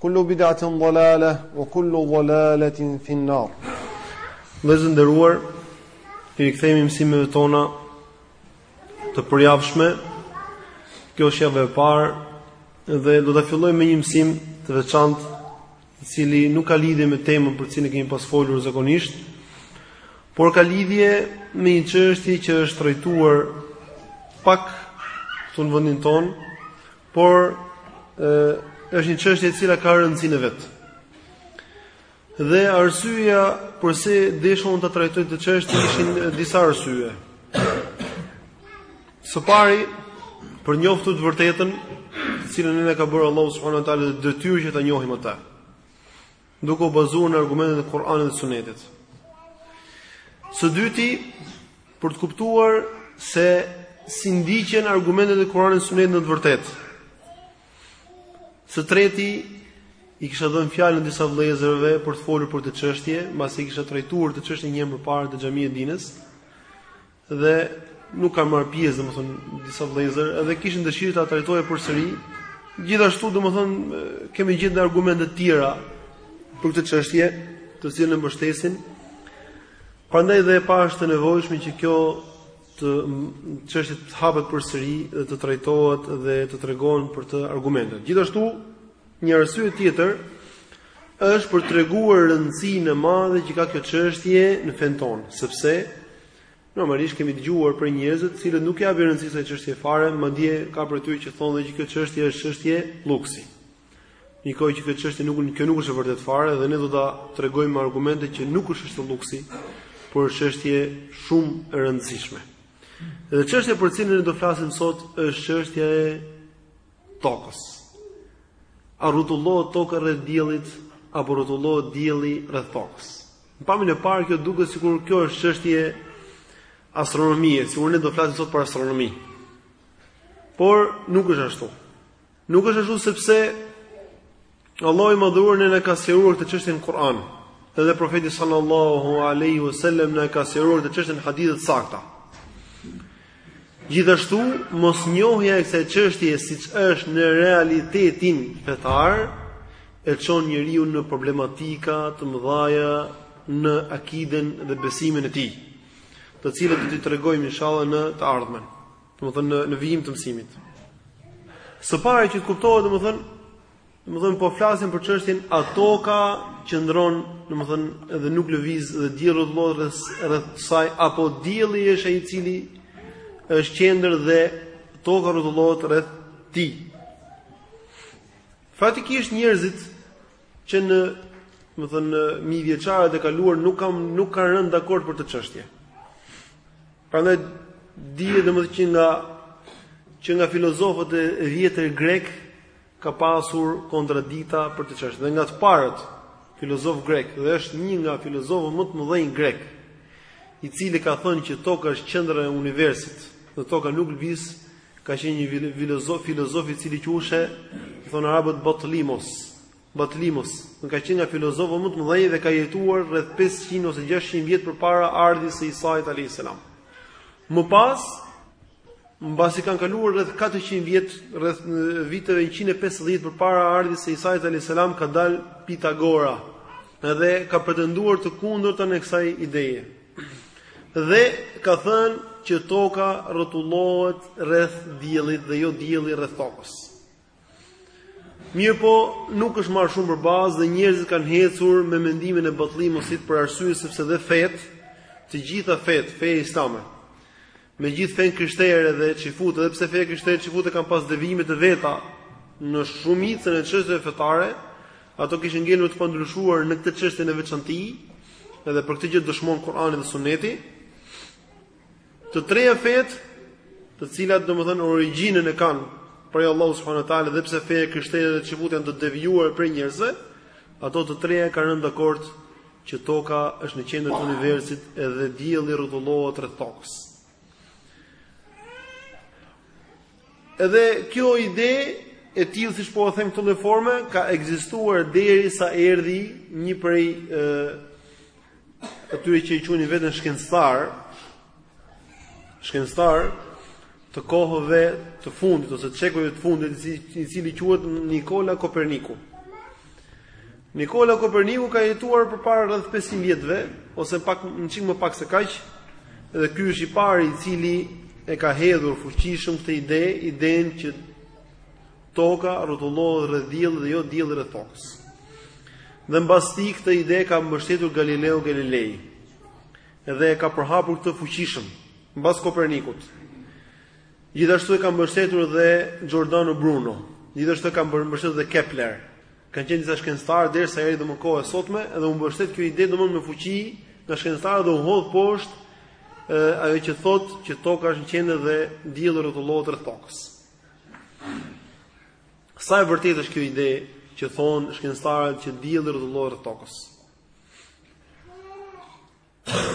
Kullu bid'atin dhalale wa kullu dhalaletin fi an-nar. Dhe të nderuar, i rikthehemi mësimeve tona të përjavshme. Kjo është javë e parë dhe do ta fillojmë me një mësim të veçantë, i cili nuk ka lidhje me temën për të cilën kemi pas folur zakonisht, por ka lidhje me një çështje që është trajtuar pak këtu në vendin tonë, Por ë është një çështje e cila ka rëndësinë e vet. Dhe arsyeja përse desha unë ta trajtoj këtë çështje ishin disa arsye. Së pari, për njoftu të vërtetën, të cilën ne na ka bërë Allahu subhanahu wa taala detyrë që ta njohim atë. Duke u bazuar në argumentet e Kur'anit dhe Sunetit. Së dyti, për të kuptuar se si ndiqen argumentet e Kur'anit dhe Sunetit në të vërtetë. Së treti, i kisha dhënë fjalën disa vëllezërve për të folur për këtë çështje, mbasi e kisha trajtuar këtë çështje një herë më parë te xhamia e Dinës. dhe nuk kanë marrë pjesë domethënë disa vëllezër edhe kishin dëshirë ta trajtoja përsëri. Gjithashtu domethënë kemi gjetur argumente të tjera për këtë çështje, të cilat e mbështesin. Prandaj dhe e pashë të nevojshme që kjo çështje të hapet përsëri dhe të trajtohet dhe të tregohen për të argumentet. Gjithashtu Një arsye tjetër është për treguar rëndësinë e madhe që ka kjo çështje në fenë tonë, sepse normalisht kemi dëgjuar për njerëz të cilët nuk i japin rëndësi kësaj çështje fare, madje ka prej tyre që thonë që kjo çështje është çështje luksi. Ndërkohë që kjo çështje nuk kjo nuk është e vërtetë fare dhe ne do ta tregojmë me argumente që nuk është çështje luksi, por është çështje shumë e rëndësishme. Dhe çështja për cilën ne do flasim sot është çështja e tokës. A rrotullohet toka rreth diellit apo rrotullohet dielli rreth tokës? Në pamjen e parë kjo duket sikur kjo është çështje astronomie, sikur ne do flasim sot për astronomi. Por nuk është ashtu. Nuk është ashtu sepse Allahu i Madhëruar ne na ka sqaruar këtë çështje në Kur'an. Edhe profeti sallallahu alaihi wasallam na ka sqaruar këtë çështje në hadithe të sakta. Gjithashtu, mosnjohja e kësaj çështje siç është në realitetin fetar e çon njeriun në problematika të mëdha në akiden dhe besimin e tij, të cilat do t'i tregojmë inshallah në të ardhmen, domethënë në në vijim të mësimit. Së pari që të kuptohet domethënë Domethënë po flasim për çështjen a toka qëndron, domethënë edhe nuk lëviz dhe dielli rrotullohet rreth rreth saj apo dielli është ai i cili është qendër dhe toka rrotullohet rreth tij. Faktikisht njerëzit që në, domethënë në mijëvjeçarët e kaluar nuk kan nuk kanë rënë dakord për këtë çështje. Prandaj dihet domethënë që nga që nga filozofët e vjetër grekë ka pasur kontradikta për këtë çështje. Dhe nga të parët filozofë grekë, dhe është një nga filozofët më të mëdhenj grekë, i cili ka thënë që toka është qendra e universit, dhe toka nuk lëviz, ka qenë një filozof, filozof i cili quheshe, i thonë arabët Batlimos, Batlimos, e ka qenë nga filozofët më të mëdhenj dhe ka jetuar rreth 500 ose 600 vjet përpara ardhjes së Isait alayhis salam. Më pas, Mbasi kanë kaluar rreth 400 vjet, rreth viteve 150 përpara ardhjes së Isait alayhis salam ka dalë Pitagora dhe ka pretenduar të kundërtën e kësaj ideje. Dhe ka thënë që toka rrotullohet rreth diellit dhe jo dielli rreth tokës. Mirëpo, nuk është marrë shumë për bazë dhe njerëzit kanë ecur me mendimin e Batllimusit për arsye sepse dhe fetë, të gjitha fetë, feja islame, me gjithë fenë krishtere dhe çifute, edhe pse feja krishtere çifute kanë pas devijimet e veta në shumicën e çështjeve fetare, ato kishin ngelur të pandryshuar në këtë çështje në veçanti, edhe për këtë gjë dëshmon Kurani dhe Sunneti. Të treja fetë, të cilat domethënë origjinën e kanë prej Allahut subhanahu wa taala dhe pse feja krishtere dhe çifute janë të devijuar prej njerëzve, ato të treja kanë rënë dakord që toka është në qendër të universit edhe dielli rrotullohet rreth tokës. Edhe kjo ide e tillë siç po e them në këtë formë ka ekzistuar derisa erdhi një prej atyre që i quajnë veten shkencëtarë, shkencëtarë të kohëve të fundit ose të shekujve të fundit, i cili quhet Nikola Koperniku. Nikola Koperniku ka jetuar përpara rreth 500 vjetëve ose pak një çikë më pak se kaq, dhe ky është i pari i cili e ka hedhur fuqishëm këtë ide, idenë që Toka rrotullohet rreth diellit dhe jo dielli rreth tokës. Dhe mbas tij këtë ide e ka mbështetur Galileo Galilei. Dhe e ka përhapur këtë fuqishëm mbas Kopernikut. Gjithashtu e ka mbështetur dhe Giordano Bruno. Gjithashtu e ka mbështetur dhe Kepler. Kanë qenë disa shkencëtarë derisa erdhi domethënë koha e sotme dhe u mbështet kjo ide domethënë me fuqi nga shkencëtarët dhe u hodh poshtë ajo që thotë që toka është në qendër dhe dielli rrotullohet rreth tokës. Sa e vërtetë është kjo ide që thon shkencëtarët që dielli rrotullohet rreth tokës?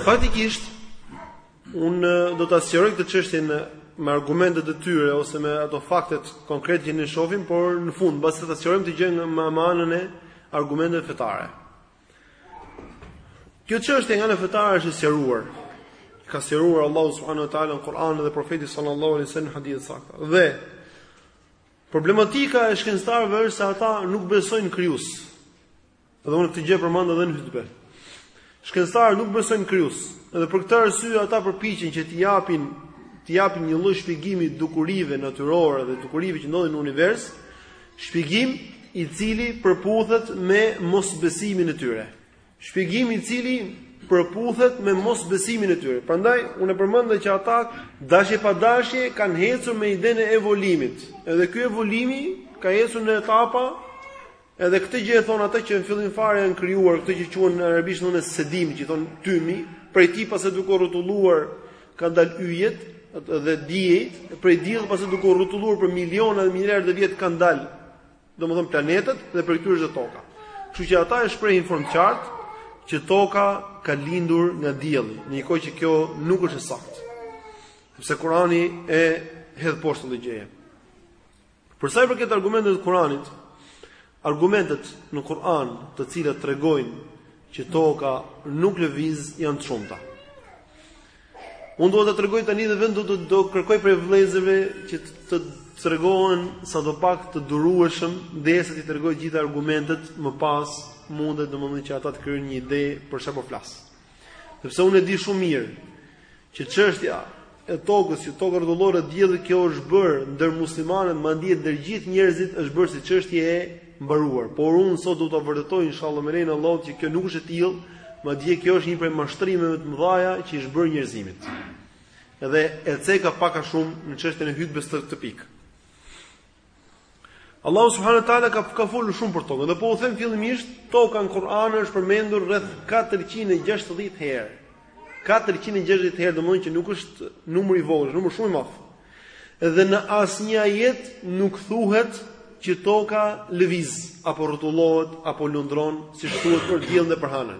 Faktikisht un do ta sqaroj këtë çështjen me argumentet e tyre ose me ato faktet konkrete që ne shohim, por në fund, mbase ta sqarojmë këtë gjë me anën e argumenteve fetare. Kjo çështje nga ana fetare është e sqaruar. E ka sqaruar Allahu subhanahu wa taala në Kur'an dhe profeti sallallahu alaihi wasallam në hadithe të sakta. Dhe problematika e shkencëtarëve është se ata nuk besojnë krijues. Dhe unë këtë gjë e përmenda edhe në hutbe. Shkencëtarët nuk besojnë krijues. Dhe për këtë arsye ata përpiqen që t'i japin t'i japin një lloj shpjegimi dukurive natyrore dhe dukurive që ndodhin në univers, Shpjegim i cili përputhet me mosbesimin e tyre. Shpjegim i cili përputhet me mosbesimin e tyre. Prandaj unë e përmenda që ata dashje pa dashje kanë ecur me idenë e evolimit. Edhe ky evolimi ka ecur në etapa Edhe këtë gjë e thon ata që në fillim fare janë krijuar këto që quhen në arabisht i thonë sedim, që i thon tymi, prej tij pastaj duke u rrotulluar Kanë dalë yjet dhe diejt, prej diellit pastaj duke u rrotulluar për miliona dhe miliarda vjet kanë dalë, domethënë planetët dhe prej këtyre është toka. Kështu që ata e shprehin në formë të qartë që toka ka lindur nga dielli, në një kohë që kjo nuk është e saktë. Sepse Kurani e hedh poshtë këtë gjë. Për sa i përket argumenteve të Kuranit, argumentet në Kur'an, të cilat tregojnë që toka nuk lëviz, janë të shumta. Unë do t'i tregoj tani dhe vend do të do kërkoj prej vëllezërve që të tregohen sadopak të durueshëm derisa t'i tregoj të gjitha argumentet më pas mundet domethënë që ata të krijojnë një ide për çfarë po flas. Sepse unë e di shumë mirë që çështja e tokës, që toka rrotullohet rreth diellit kjo është bër ndër muslimanët, madje ndër gjithë njerëzit është bërë si çështje e mbaruar. Por unë sot do ta vërtetoj inshallah me lejen e Allahut që kjo nuk është e tillë, madje kjo është një prej mashtrimeve të mëdha që i është bërë njerëzimit. Dhe e ceka pak a shumë në çështjen e hutbes këtë pikë. Allahu subhanahu wa taala ka ka folur shumë për tokën. Dhe po u them fillimisht, toka në Kur'an është përmendur rreth 460 herë. 460 herë, domethënë që nuk është numër i vogël, është numër shumë i madh. Dhe në asnjë ajet nuk thuhet që toka lëviz apo rrotullohet apo lundron siç thuhet për diellin dhe për hanën.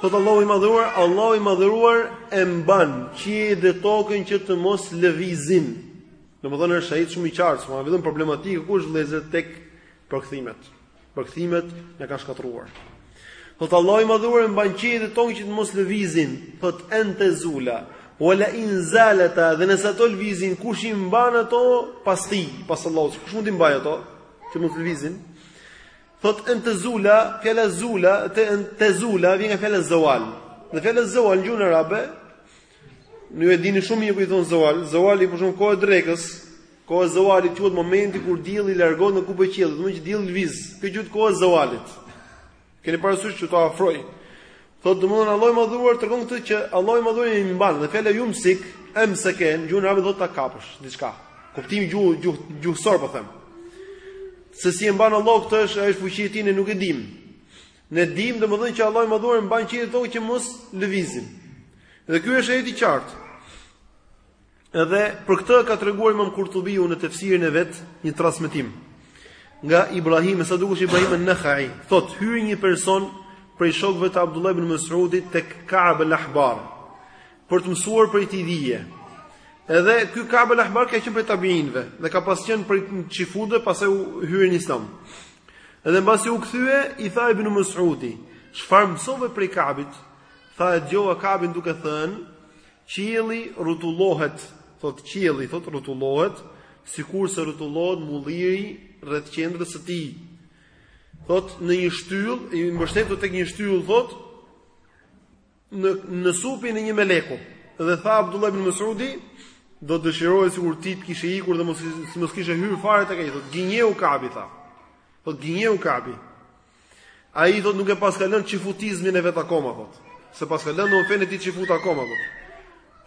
Thot Allahu i madhëruar, Allahu i madhëruar e mban qiejt dhe tokën që të mos lëvizin. Domethënë është ajet shumë i qartë, veçse problematika ku është vëllezër tek përkthimet. Përkthimet na kanë shkatërruar. Thot Allahu i madhëruar e mban qiejt dhe tokën që të mos lëvizin. Thot en tezula, wa la in zalata, dhe nëse ato lëvizin kush i mban ato pas tij, pas Allahut, kush mund t'i mbajë ato që të mos lëvizin? Thot entezula, fjala zula, te entezula vjen nga fjala zawal. Dhe fjala zawal në gjuhën arabe, ju e dini shumë mirë kujt i thon zawal. Zawali për shembull koha e drekës, koha e zawalit quhet momenti kur dielli largohet nga kupa e qiellit, do të thotë që dielli lviz. Kjo quhet koha e zawalit. Keni parasysh që ta afroj. Thotë domthon Allahu i madhuar tregon këtu që Allahu i madhuar i mban dhe fjala yumsik emseke në gjuhën arabe do thotë ta kapësh diçka. Kuptimi gjuhë gjuhësor po them. Se si e mban Allahu këto është fuqia e tij ne nuk e dimë. Ne dimë domthon që Allahu i madhuar mban qiejt e tokën që mos lëvizin. Dhe ky është ajet i qartë. Edhe për këtë ka treguar Imam Kurtubiu në tefsirin e vet një transmetim nga Ibrahim, sa duket Ibrahim an-Nakhai, thot hyri një person prej shokëve të Abdullah ibn Mas'udit tek Ka'b al-Ahbar për të mësuar prej tij dije. Edhe ky Ka'b al-Ahbar ka qenë prej tabiinëve dhe ka pas qenë prej çifutëve, pastaj hyri në Islam. Edhe mbasi u kthye, i tha ibn Mas'udi, "Çfarë mësove prej Ka'bit?" Tha e dëgjova Ka'bin duke thënë, Qielli rrotullohet, thotë qielli, thotë rrotullohet, sikurse rrotullohet mulliri rreth qendrës së tij. Thotë në një shtyllë, i mbështetur tek një shtyllë thotë në në supin e një meleku. Dhe tha Abdullah ibn Mas'udi, do dëshiroja sikur ti të kishe ikur dhe mos mos kishe hyrë fare tek ai, thotë gënjeu Kabi tha. Thotë gënjeu Kabi. Ai thotë nuk e paska lënë çifutizmin e vet akoma thotë. S'e paska lënë fenë e tij çifute akoma thotë.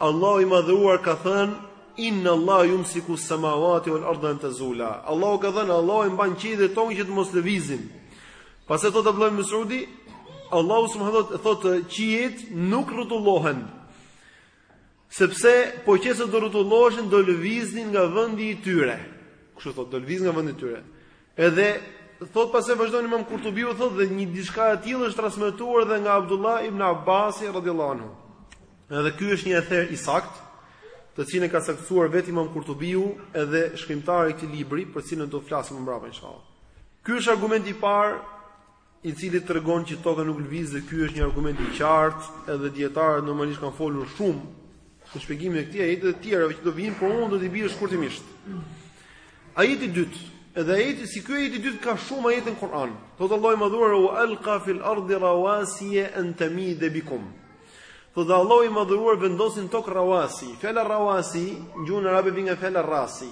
Allahu i madhëruar ka thënë Inna Allah yumsiku samawati wal arda en tezula. Allahu ka thënë, Allahu i mban qiejt dhe tokën që të mos lëvizin. Pastaj thot Abdullah ibn Mas'udi, Allahu subhanahu wa taala thotë qiejt nuk rrotullohen. Sepse, po qe se do rrotulloheshin do lëviznin nga vendi i tyre. Kështu thotë, do lëviznin nga vendi i tyre. Edhe thot pastaj vazhdon Imam Kurtubiu thot dhe një diçka e tillë është transmetuar edhe nga Abdullah ibn Abbasi radhiyallahu anhu. Edhe ky është një ether i saktë, të cilin e ka saktësuar vetë Imam Kurtubiu edhe shkrimtari i këtij libri, për cilën do të flasim më mbrapa inshallah. Ky është argumenti i parë i cili tregon që toka nuk lëviz dhe ky është një argument i qartë, edhe dijetarët normalisht kanë folur shumë në shpjegimin e këtij ajeti dhe të tjerave që do vijnë, por unë do t'i bie shkurtimisht. Ajeti i dytë, edhe ajeti si ky ajeti i dytë ka shumë ajete në Kur'an. Thot Allahu i Madhëruar wa alqa fil ardi rawasiya an tamid bikum. Thot Allahu i Madhëruar vendosi në tokë rawasi. Fjala rawasi, në gjuhën arabe vjen nga fjala rasi,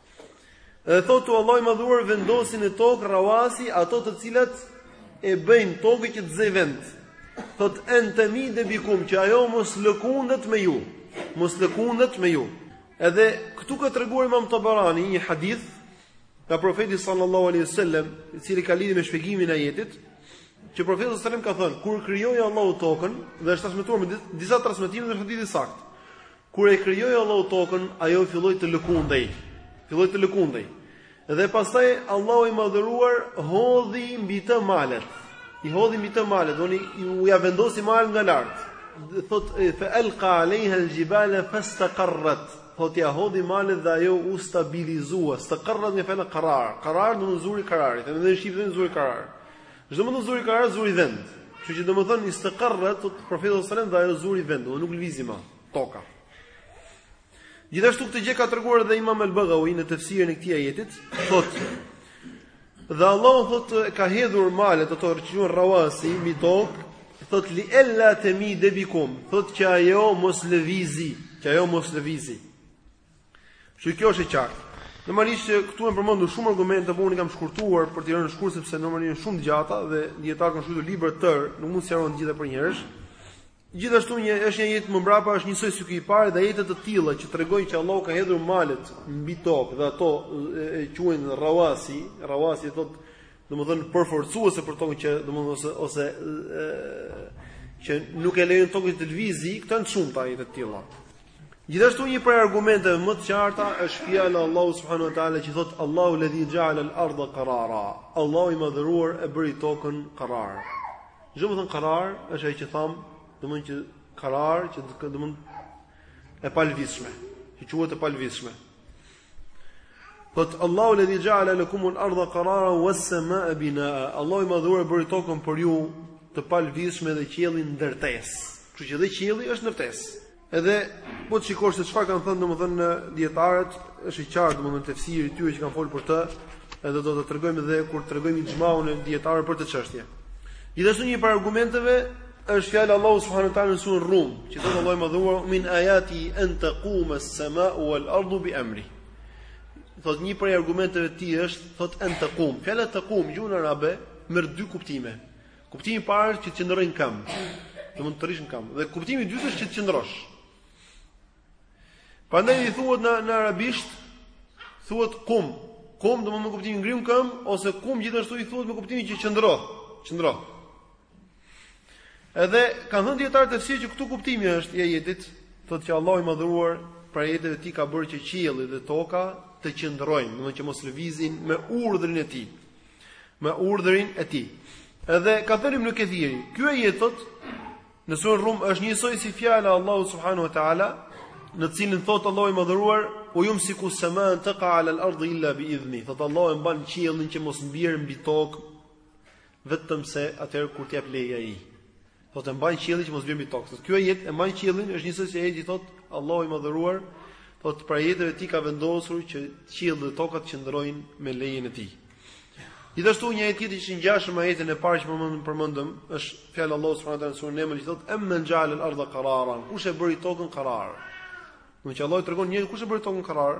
Dhe thotë Allahu i madhëruar vendosi në tokë rawasi ato të cilat e bëjnë tokën që të zë vend. Thot en temide bikum që ajo mos lëkundet me ju. Mos lëkundet me ju. Edhe këtu ka treguar Imam Tabarani një hadith nga profeti sallallahu alaihi wasallam, i cili ka lidhje me shpjegimin e ajetit, që profeti sallallahu alaihi wasallam ka thënë, kur krijoi Allahu tokën, dhe është transmetuar me disa transmetime është hadith i saktë. Kur e krijoi Allahu tokën, ajo filloi të lëkundej, filloi të lëkundej. Dhe pastaj Allahu i madhëruar hodhi mbi të malet. I hodhi mbi të malet, domethënë ja vendosi malet nga lart. Thot fa alqa alaiha aljibala fastaqarrat. Thot ja hodhi malet dhe ajo u stabilizua. Staqarrat nga fjala qarar. Qarar domethënë zuri kararin, edhe në shqip domethënë zuri karar. Ç'domethënë zuri karar, zuri vend. Kështu që domethën istaqarrat thot profeti sallallahu alajhi wasallam dhe ajo zuri vend, domethënë nuk lvizi më toka. Gjithashtu këtë gjë ka treguar edhe Imam al-Baghawi në tefsirin e këtij ajeti, thotë Dhe Allahu thotë ka hedhur malet ato që quan rawasi mbi tokë, thotë li ella temide bikum, thotë që ajo mos lëvizi, që ajo mos lëvizi. Kështu që kjo është e qartë. Normalisht që këtu janë përmendur shumë argumente, por unë i kam shkurtuar për t'i rënë shkurt sepse normalisht janë shumë të gjata dhe dijetarët kanë shkruar libra të tërë, nuk mund t'i sqarojmë gjithë përnjëherë. Gjithashtu një është një ajet më mbrapa është njësoj si ky i parë dhe ajetet të tilla që tregojnë që Allahu ka hedhur malet mbi tokë dhe ato i quan rawasi, rawasi thotë domethënë përforcuese për tokën që domethënë ose ose e, që nuk e lejon tokën të lvizi, këto janë shumta ajetet të tilla. Gjithashtu një prej argumenteve më të qarta është fjala e Allahut subhanahu wa taala që thotë Allahu ledhi ja'ala al-ardha qarara. Allahu i madhëruar e bëri tokën qarar. Ç'domethënë qarar është ajo që thamë, domethënë që qarar që domethënë e palëvizshme, që quhet e palëvizshme. Thot Allahu ledhi ja'ala lakum al-ardha qarara was-samaa'a binaa'a. Allahu i madhëruar e bëri tokën për ju të palëvizshme dhe qiellin ndërtesë. Kështu që dhe qielli është ndërtesë. Edhe po të shikosh se çfarë kanë thënë domethënë dijetarët, është i qartë domethënë tefsiri i tyre që kanë folur për të, edhe do ta tregojmë edhe kur tregojmë ixhmaun e dijetarëve për këtë çështje. Gjithashtu një prej argumenteve është fjala Allahu subhanahu wa taala në surën Rum, që thotë Allahu i Madhëruar min ayati an taquma as-sama'u wal-ardu bi amri. Thotë një prej argumenteve të tij është thotë an taqum. Fjala taqum në gjuhën arabe merr dy kuptime. Kuptimi i parë është që të qëndrojë në këmbë. Domethënë të rrish në këmbë. Dhe kuptimi i dytë është që të qëndrosh. Prandaj i thuhet në në arabisht thuhet kum. Kum domethënë me kuptimin ngrihu në këmbë ose kum gjithashtu i thuhet me kuptimin që qëndro, qëndro. Edhe kanë thënë dijetarët e tefsirit që këtu kuptimi është i ajetit, thotë që Allahu i Madhëruar prej ajeteve të tij ka bërë që qielli dhe toka të qëndrojnë, domethënë që mos lëvizin me urdhrin e tij. me urdhërin e tij. Edhe ka thënë Ibn Kathiri, ky ajet thot në surën Rum është njësoj si fjala e Allahut subhanahu wa taala, në të cilin thot Allahu i Madhëruar, "Wa yumsiku as-sama an taqa ala al-ardh illa bi idhnihi." Thot Allahu e mban qiellin që mos bjerë mbi tokë vetëm se atëherë kur t'i jap leje ai. Thotë e mban qiellin që mos bjerë mbi tokë. Thotë ky ajet e mban qiellin është njësoj si ajeti thotë Allahu i madhëruar, thotë prej ajeteve të tij ka vendosur që qielli dhe toka të qëndrojnë me lejen e tij. Gjithashtu një ajet tjetër që ngjashëm me ajetin e parë që përmendëm përmendëm është fjala e Allahut subhanahu wa taala në surën Neml që thotë amman ja'al al-ardha qararan kush e bëri tokën qarar. Do të thotë Allahu i tregon njeriut kush e bëri tokën qarar.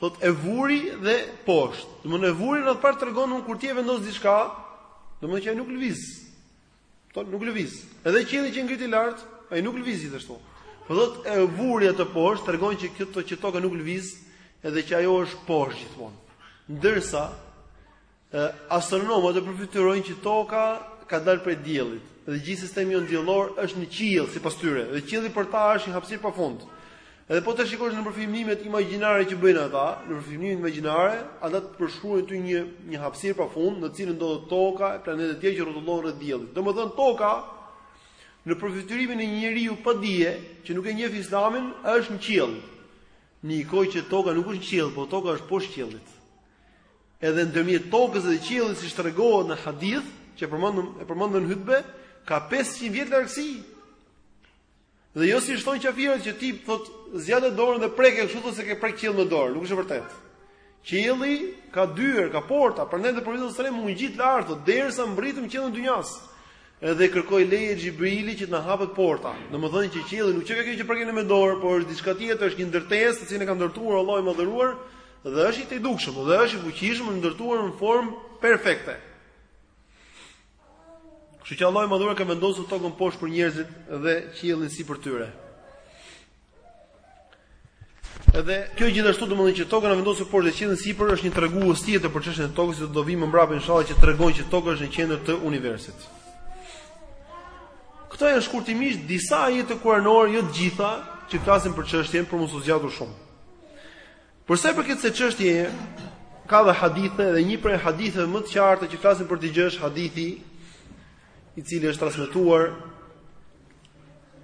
Thotë e vuri dhe poshtë. Domethënë e vuri në radhë të parë tregon, un kur ti e vendos diçka, domethënë që ai nuk lëviz. Po nuk lëviz. Edhe qielli që e ngriti lart, ai nuk lëviz gjithashtu. Po thotë e vuri atë poshtë tregon që këto që toka nuk lëviz, edhe që ajo është poshtë gjithmonë. Ndërsa Astronomët e përfytyrojnë që Toka ka dalë prej Diellit dhe gjithë sistemi jonë diellor është në qiell sipas tyre, dhe qielli për ta është një hapësirë pa fund. Edhe po të shikosh nëpër filmimet imagjinare që bëjnë ata, nëpër filmimet imagjinare, ata të përshkruajnë ty një një hapësirë pa fund në të cilën ndodhet Toka, planetet e tjera që rrotullohen rreth Diellit. Domethënë Toka në përfytyrimin e një njeriu pa dije, që nuk e njeh Islamin, është në qiell. Në kohën që Toka nuk është në qiell, por Toka është poshtë qiellit. Edhe ndërmjet tokës dhe qiellit siç tregohet në hadith, që përmendëm e përmendën në hutbe, ka 500 vjet largësi. Dhe jo siç thonë qafirët që ti thot zgjate dorën dhe preke, kështu thot se ke prek qiell me dorë, nuk është e vërtetë. Qielli ka dyer, ka porta, prandaj edhe profeti sallallahu alajhi wasallam u ngjit lart derisa mbritëm qiellin e dynjas. Edhe kërkoi leje Xhibrili që të na hapet porta. Domethënë që qielli nuk qenka kjo që preket me dorë, por është diçka tjetër, është një ndërtesë, të cilën e ka ndërtuar Allahu i Madhëruar Dhe është i tejdukshëm dhe është i fuqishëm i ndërtuar në formë perfekte. Kështu që Allahu i Madhëruar ka vendosur tokën poshtë për njerëzit dhe qiellin sipër tyre. Edhe kjo gjithashtu do të thotë që toka na vendosur poshtë dhe qiellin sipër është një tregues tjetër për çështjen e tokës, do të vijmë më mbrapa inshallah që tregon që toka është në qendër të universit. Këto janë shkurtimisht disa ajete kuranore, jo të gjitha, që flasin për çështjen, për mos u zgjatur shumë. Për sa i përket kësaj çështjeje, ka dhe hadithe dhe një prej haditheve më të qarta që flasin për këtë gjë është hadithi i cili është transmetuar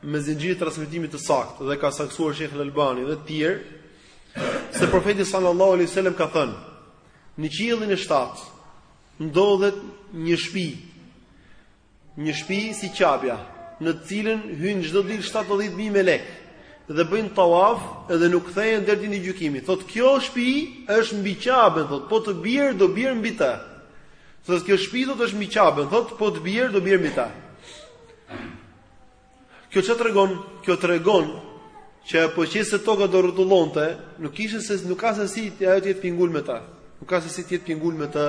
me zinxhir transmetimi të saktë dhe e ka saktësuar Sheikh Al-Albani dhe të tjerë se profeti sallallahu alaihi wasallam ka thënë në qiellin e 7 ndodhet një shtëpi Një shpi si Qabja, në të cilën hyjnë çdo ditë 70 mijë melek dhe bëjnë tawaf dhe nuk kthehen deri në ditën e gjykimit. Thotë kjo shpi është mbi Qabën, thotë po të bjerë do bjerë mbi të. Thotë kjo shpi thotë është mbi Qabën, thotë po të bjerë do bjerë mbi të. Kjo çfarë tregon? Kjo tregon që po qe se toka do rrotullohej, nuk ishte se nuk ka se si ajo të jetë pingul mbi të. Nuk ka se si të jetë pingul mbi të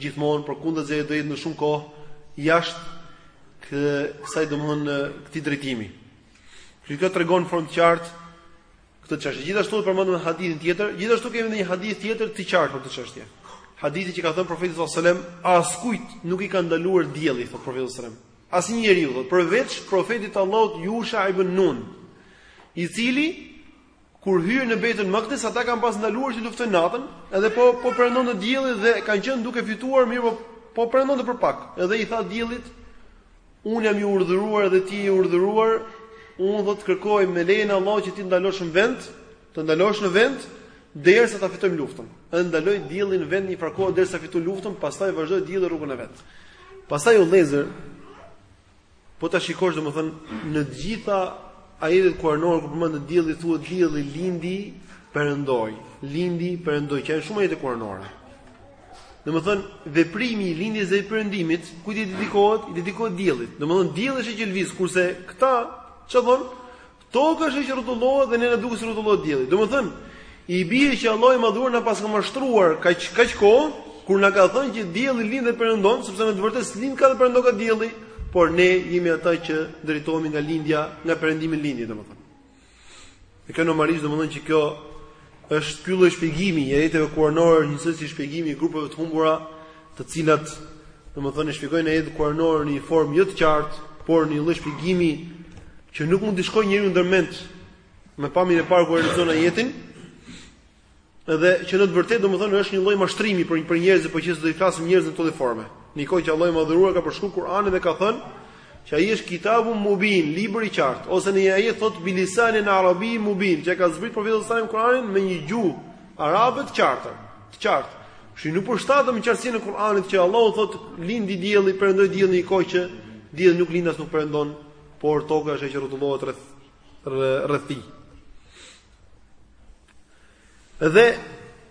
gjithmonë, përkundrazi do jetë në shumë kohë jashtë kë kësaj domthon këtij drejtimi. Kjo kjo tregon fort qartë këtë çështje. Gjithashtu e përmendëm në hadithin tjetër, gjithashtu kemi edhe një hadith tjetër të qartë për këtë çështje. Hadithi që ka thënë profeti sallallahu alajhi wasallam, askujt nuk i është ndaluar dielli, thotë profeti sallallahu alajhi wasallam. Asnjë njeriu, thotë, përveç profetit të Allahut Yusha ibn Nun, i cili kur hyrë në Bejtul Maqdis, ata kanë pas ndaluar që luftojnë natën, edhe po po perëndonte dielli dhe kanë qenë duke fituar, mirëpo po perëndonte për pak. Edhe i tha diellit, unë jam i urdhëruar dhe ti je i urdhëruar, unë do të kërkoj me lejen e Allahut që ti të ndalosh në vend, Të ndalosh në vend derisa ta fitojmë luftën. Ai ndaloi dielli në vend një farë kohë derisa fitoi luftën, pastaj vazhdoi dielli rrugën e vet. Pastaj o vëllezër po ta shikosh domethënë në të gjitha ajetet kuranore ku përmendet dielli thuhet dielli lindi perëndoi, lindi perëndoi, që janë shumë ajete kuranore. Domethënë veprimi i lindjes dhe i perëndimit kujt i dedikohet, i dedikohet diellit. Domethënë dielli është që lviz kurse këta çfarë thonë? Toka është ajo që rrotullohet dhe ne na duket se rrotullohet dielli. Domethënë, i bie që Allahu i madhëruar na paska mashtruar kaq kaq kohë kur na ka thënë që dielli lind dhe perëndon, sepse në të vërtetë s'lindka dhe perëndoka dielli, por ne jemi ata që drejtohemi nga lindja, nga perëndimi lindje domethënë. E kjo normalisht domethënë që kjo Është ky lloj shpjegimi i ajeteve kuranore njësoj si shpjegimi i grupeve të humbura, të cilat domethënë e shpjegojnë ajetin kuranor në një formë jo të qartë, por në një lloj shpjegimi që nuk mund t'i shkojë njeriut ndër mend me pamjen e parë kur e lexon ajetin. Edhe që në të vërtetë domethënë është një lloj mashtrimi për për njerëzit, po qe se do i flasim njerëzve në këtë formë. Në një kohë që Allahu i madhëruar e ka përshkruar Kur'anin dhe ka thënë që ai është kitabun mubin, libër i qartë, ose në një ajet thotë bilisanin arabijin mubin, që e ka zbrit profetit sallallahu alajhi wasallam Kur'anin me një gjuhë arabe të qartë, të qartë. Pra nuk përshtatet me qartësinë e Kur'anit që Allahu thotë lindi dielli, perëndoi dielli në një kohë që dielli nuk lind as nuk perëndon, por toka është ajo që rrotullohet rreth rreth tij. Dhe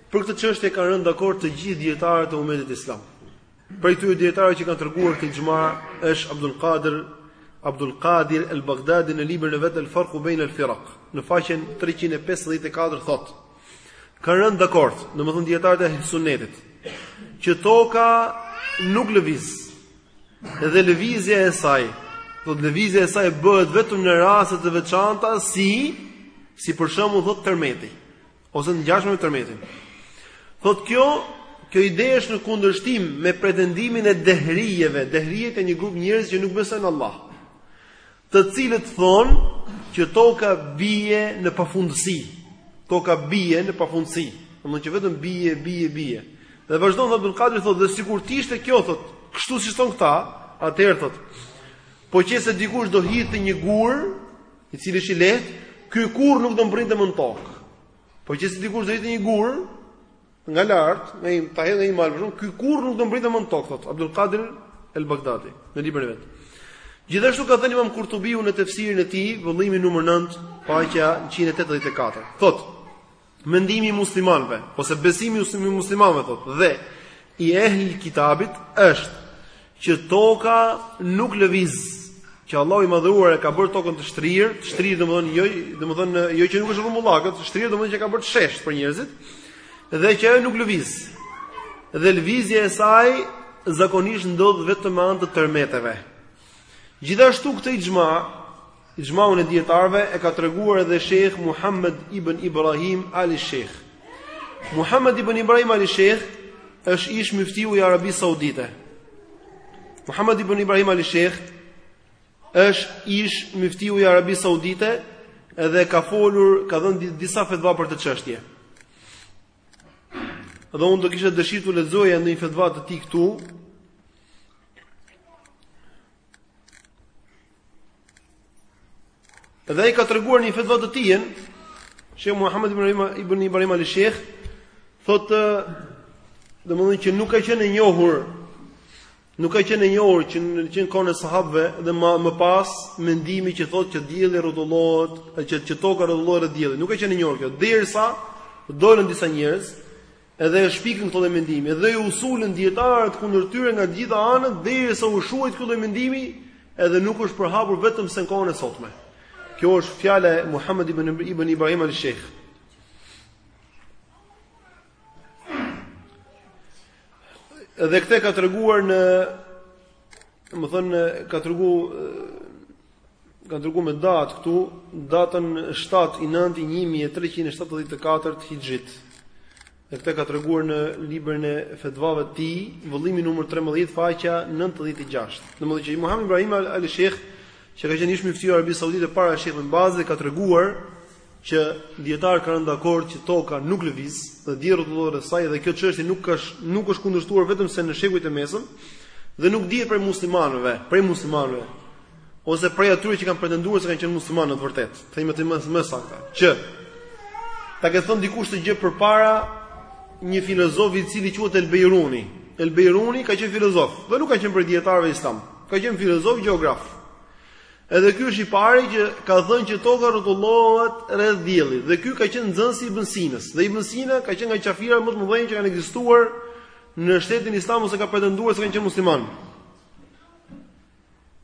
për këtë çështje kanë rënë dakord të gjithë dijetarët e umetit islam. Prej këtyre dijetarëve që kanë treguar këtë ixhma është Abdul Qadir Abdul Qadir al-Baghdadi në librin e vet Al-Farq bain al-Firaq. Në faqen 354 thot: Kanë rënë dakord, domethënë dijetarët e Ehli Sunnetit, që toka nuk lëviz. Dhe lëvizja e saj, thotë lëvizja e saj bëhet vetëm në raste të veçanta si si për shembull thot tërmeti. ose të ngjashme me tërmetin. Thotë kjo, kjo ide është në kundërshtim me pretendimin e dehrijeve. Dehrijet janë një grup njerëz që nuk besojnë në Allah, të cilët thonë që toka bie në pafundësi. Toka bie në pafundësi. Domethënë që vetëm bie, bie, bie. Dhe vazhdon Abdul Qadir thotë, dhe sikur të ishte kjo thotë, kështu si thon këta, atëherë thotë, po qe se dikush do hidhte një gur, i cili është i lehtë, ky kurrë nuk do mbrinte më në tokë. Po qe se dikush do hidhte një gur nga lart, ta hedhë nga një mal, ky kurrë nuk do mbrinte më në tokë, thotë Abdul Qadir el-Baghdadi në librin e vet. Gjithashtu ka thënë Imam Kurtubiu në tefsirin e tij, vëllimi numër 9, faqja 184. Thotë Mendimi i muslimanëve ose besimi i muslimanëve thotë dhe i ehli kitabit është që toka nuk lëviz, që Allahu i madhëruar e ka bërë tokën të shtrirë, të shtrirë domethënë jo, domethënë jo që nuk është rrumbullakët, të shtrirë domethënë që e ka bërë të sheshtë për njerëzit dhe që ajo nuk lëviz. Dhe lëvizja e saj zakonisht ndodh vetëm me anë të tërmeteve. Gjithashtu këtë ixhma, ixhmaun e dijetarëve e ka treguar edhe Sheikh Muhammed ibn Ibrahim al-Sheikh. Muhammed ibn Ibrahim al-Sheikh është ish myftiu i Arabisë Saudite. Muhammed ibn Ibrahim al-Sheikh është ish myftiu i Arabisë Saudite dhe ka folur, ka dhënë disa fetva për këtë çështje. Dhe unë do kisha dëshirë t'ju lexoja ndonjë fetva të tij këtu, Dhe ai ka treguar një fetva të tij, Sheikh Muhammad ibn Ibrahim ibn Ibrahim al-Sheikh, thotë domthonjë që nuk ka qenë e njohur nuk ka qenë e njohur që në që në kohën e sahabëve dhe më, më pas mendimi që thotë që dielli rrotullohet që, që toka rrotullohet e dielli nuk ka qenë e njohur kjo derisa dolën disa njerëz Edhe e shpikën këtë lloj mendimi dhe u sulën dijetarët kundër tyre nga të gjitha anët derisa u shuajt ky lloj mendimi, edhe nuk është përhapur vetëm se në kohën e sotme. Kjo është fjala e Muhammed ibn ibn Ibrahim al-Sheikh. Dhe këtë ka treguar në, domethënë, ka tregu Ka treguar me datë këtu datën 7 i nënti 1374 Hixhrit. Dhe këtë ka treguar në librin e Fetvave të tij, vëllimi numër 13 faqja 96. Domethënë që Muhammed Ibrahim al-Sheikh, që ka qenë ish mufti i Arabisë Saudite para Sheikh Bin Bazit, ka treguar që dietar kanë rënë dakord që toka nuk lëviz, dhe dielli rrotullohet rreth saj dhe kjo çështje nuk është nuk është kundërshtuar vetëm se në shekujt e mesëm dhe nuk dihet prej muslimanëve, prej muslimanëve ose prej atyre që kanë pretenduar se kanë qenë muslimanë në të vërtetë. Themi më të saktë që ta ketë thënë dikush këtë gjë përpara një filozofi i cili quhet El Beiruni. El Beiruni ka qenë filozof, dhe nuk ka qenë prej dietarëve islam. Ka qenë filozof gjeograf. Edhe ky është i pari që ka thënë që toka rrotullohet rreth diellit dhe ky ka qenë nxënësi i Ibn Sinës. Dhe Ibn Sina ka qenë nga qafirat më të mëdhenj që kanë ekzistuar në shtetin islam ose kanë pretenduar se kanë qenë musliman.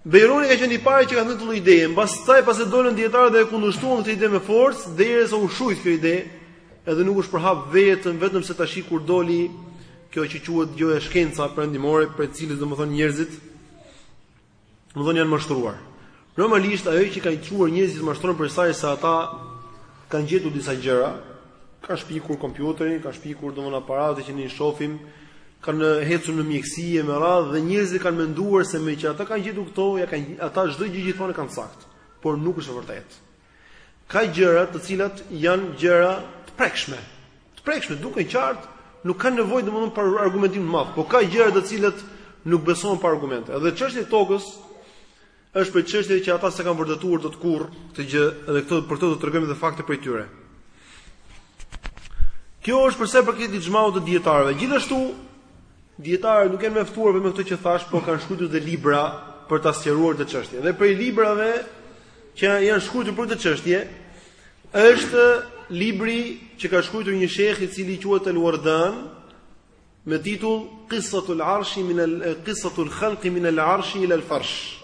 Beiruni ka qenë i pari që ka thënë këtë ide, mbas saj pastaj dolën dietarët dhe e kundërshtuan këtë ide me forcë derisa u shujt kjo ide, edhe nuk është përhap vetëm vetëm se tash kur doli kjo që quhet gjoja shkenca perëndimore për të cilën domethënë njerëzit Domthonë janë mashtruar. Normalisht ajo që ka çuar njerëzit që të mashtrohen për shkak se ata kanë gjetur disa gjëra, kanë shpikur kompjuterin, kanë shpikur domethënë aparate që ne i shohim, kanë ecur në mjekësi e me radhë dhe njerëzit kanë menduar se meqë ata kanë gjetur këto, ja kanë ata çdo gjë që thonë e kanë saktë, por nuk është e vërtetë. Ka gjëra të cilat janë gjëra të prekshme. Të prekshme duken qartë, nuk kanë nevojë domethënë për argumentim të madh, por ka gjëra të cilat nuk besohen pa argumente. Edhe çështja e tokës është prej çështjeve që ata s'e kanë vërtetuar dot kurrë këtë gjë dhe këtë për këtë do të tregojmë edhe fakte prej tyre. Kjo është për sa i përket ixhmait të dietarëve. Gjithashtu dietarët nuk janë mjaftuar vetëm me këtë që thashë, por kanë shkruar dhe libra për ta sqaruar këtë çështje. Dhe prej librave që janë shkruajtur për këtë çështje është libri që ka shkruajtur një sheh i cili quhet Al-Wardan me titull Qissatul Arshi min al-Qissatul Khalq min al-Arshi ila al-Farsh.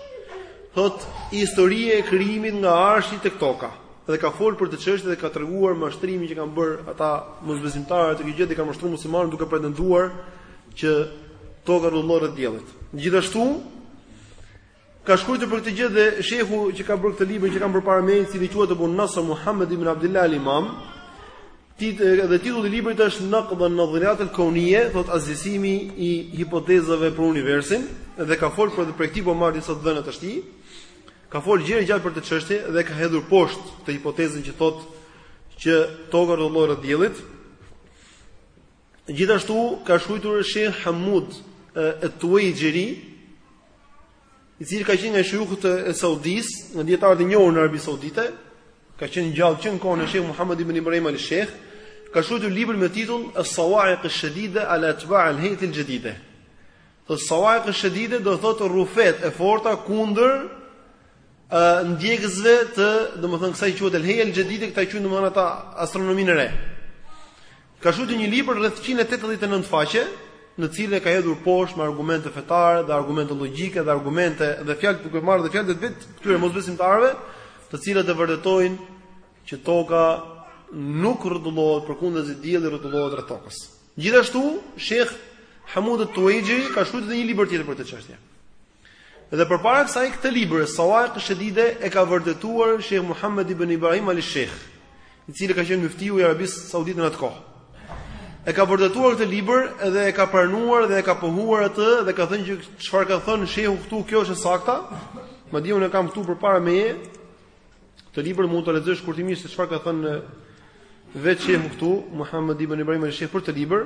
Thot historia e krijimit nga Arshi tek toka. Dhe ka fol për këtë çështje dhe ka treguar mashtrimin që kanë bër ata mosbesimtarë të gjithë dhe kanë mashtruar muslimanët duke pretenduar që toka rrotullohet rreth diellit. Gjithashtu Ka shkruajtur për këtë gjë dhe shehu që ka bërë këtë libër që kam përpara meje, i cili quhet Abu Nasr Muhammad ibn Abdullah al-Imam. Tit dhe titulli i librit është Naqd an-Nadhariyat al-Kawniyya, thot asgjësimi i hipotezave për universin dhe ka folur për prej këtij po marr disa të dhëna tashti. Ka fol gjerë gjatë për këtë çështje dhe ka hedhur poshtë këtë hipotezën që thot që toka rrotullohet rreth diellit. Gjithashtu ka shkruajtur Sheikh Hamud At-Tuwaijiri, i cili ka qenë nga shujuhët e Saudis, nga dietarët e njohur në Arabi Saudite, ka qenë gjallë që në kohën e Sheikh Muhammad ibn Ibrahim al-Sheikh, ka shkruajtur libër me titull As-Sawa'iq ash-Shadida ala Atba' al-Hay'at al-Jadida. As-Sawa'iq ash-Shadida do thotë rrufetë e forta kundër ndjekësve të, domethënë kësaj quhet el-Hay'a al-Jadida, kështu e quajnë domethënë ata astronominë e re. Ka shkruajtur një libër rreth qind e tetëdhjetë e nëntë faqe, në të cilën e ka hedhur poshtë me argumente fetare dhe argumente logjike dhe argumente dhe fjalë duke marrë dhe fjalët e vet këtyre mosbesimtarëve, të cilët e vërtetojnë që toka nuk rrotullohet përkundazi dielli rrotullohet rreth tokës. Gjithashtu, Sheikh Hamud at-Tuwaijiri ka shkruajtur edhe një libër tjetër për këtë çështje. Dhe përpara kësaj këtë libër e Sawaiq Shedide e ka vërtetuar Sheikh Muhammad ibn Ibrahim al-Sheikh, i cili ka qenë myftiu i Arabisë Saudite në atë kohë. E ka vërtetuar këtë libër dhe e ka pranuar dhe e ka pohuar atë dhe ka thënë që çfarë ka thënë Sheikhu këtu kjo është e sakta. Madje unë kam këtu përpara meje këtë libër mund ta lexoj shkurtimisht se çfarë ka thënë vetë Sheikhu këtu Muhammad ibn Ibrahim al-Sheikh për këtë libër.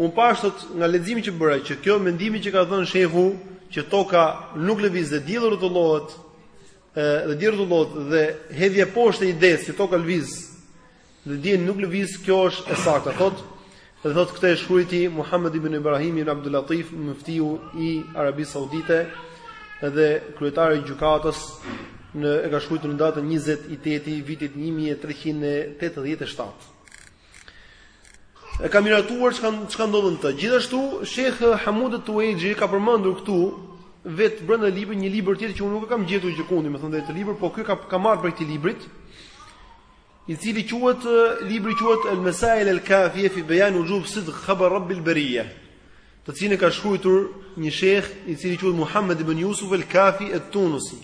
Unë pashë thotë nga leximi që bëra që kjo mendimi që ka dhënë shehu që toka nuk lëviz dhe dielli rrotullohet dhe dielli rrotullohet dhe hedhja poshtë e idesë që toka lëviz dhe dielli nuk lëviz kjo është e sakta thotë dhe thotë këtë e shkruajti Muhammed ibn Ibrahim ibn Abdul Latif muftiu i Arabisë Saudite dhe kryetari i gjykatës në e ka shkruajtur në datën 28 i teti vitit 1387 e ka miratuar çka çka ndodhet në të. Gjithashtu Sheikh Hamud Tuwaijiri ka përmendur këtu vet brenda librit një libër tjetër që unë nuk e kam gjetur gjëkundi, domethënë atë libër, po ky ka ka marrë prej këtij librit, i cili quhet libri quhet El Masail El Kafiye fi Bayan Wujub Sidq Khabar Rabb El Bariya, të cilin e ka shkruar një sheikh i cili quhet Muhammed ibn Yusuf El Kafi El Tunisi.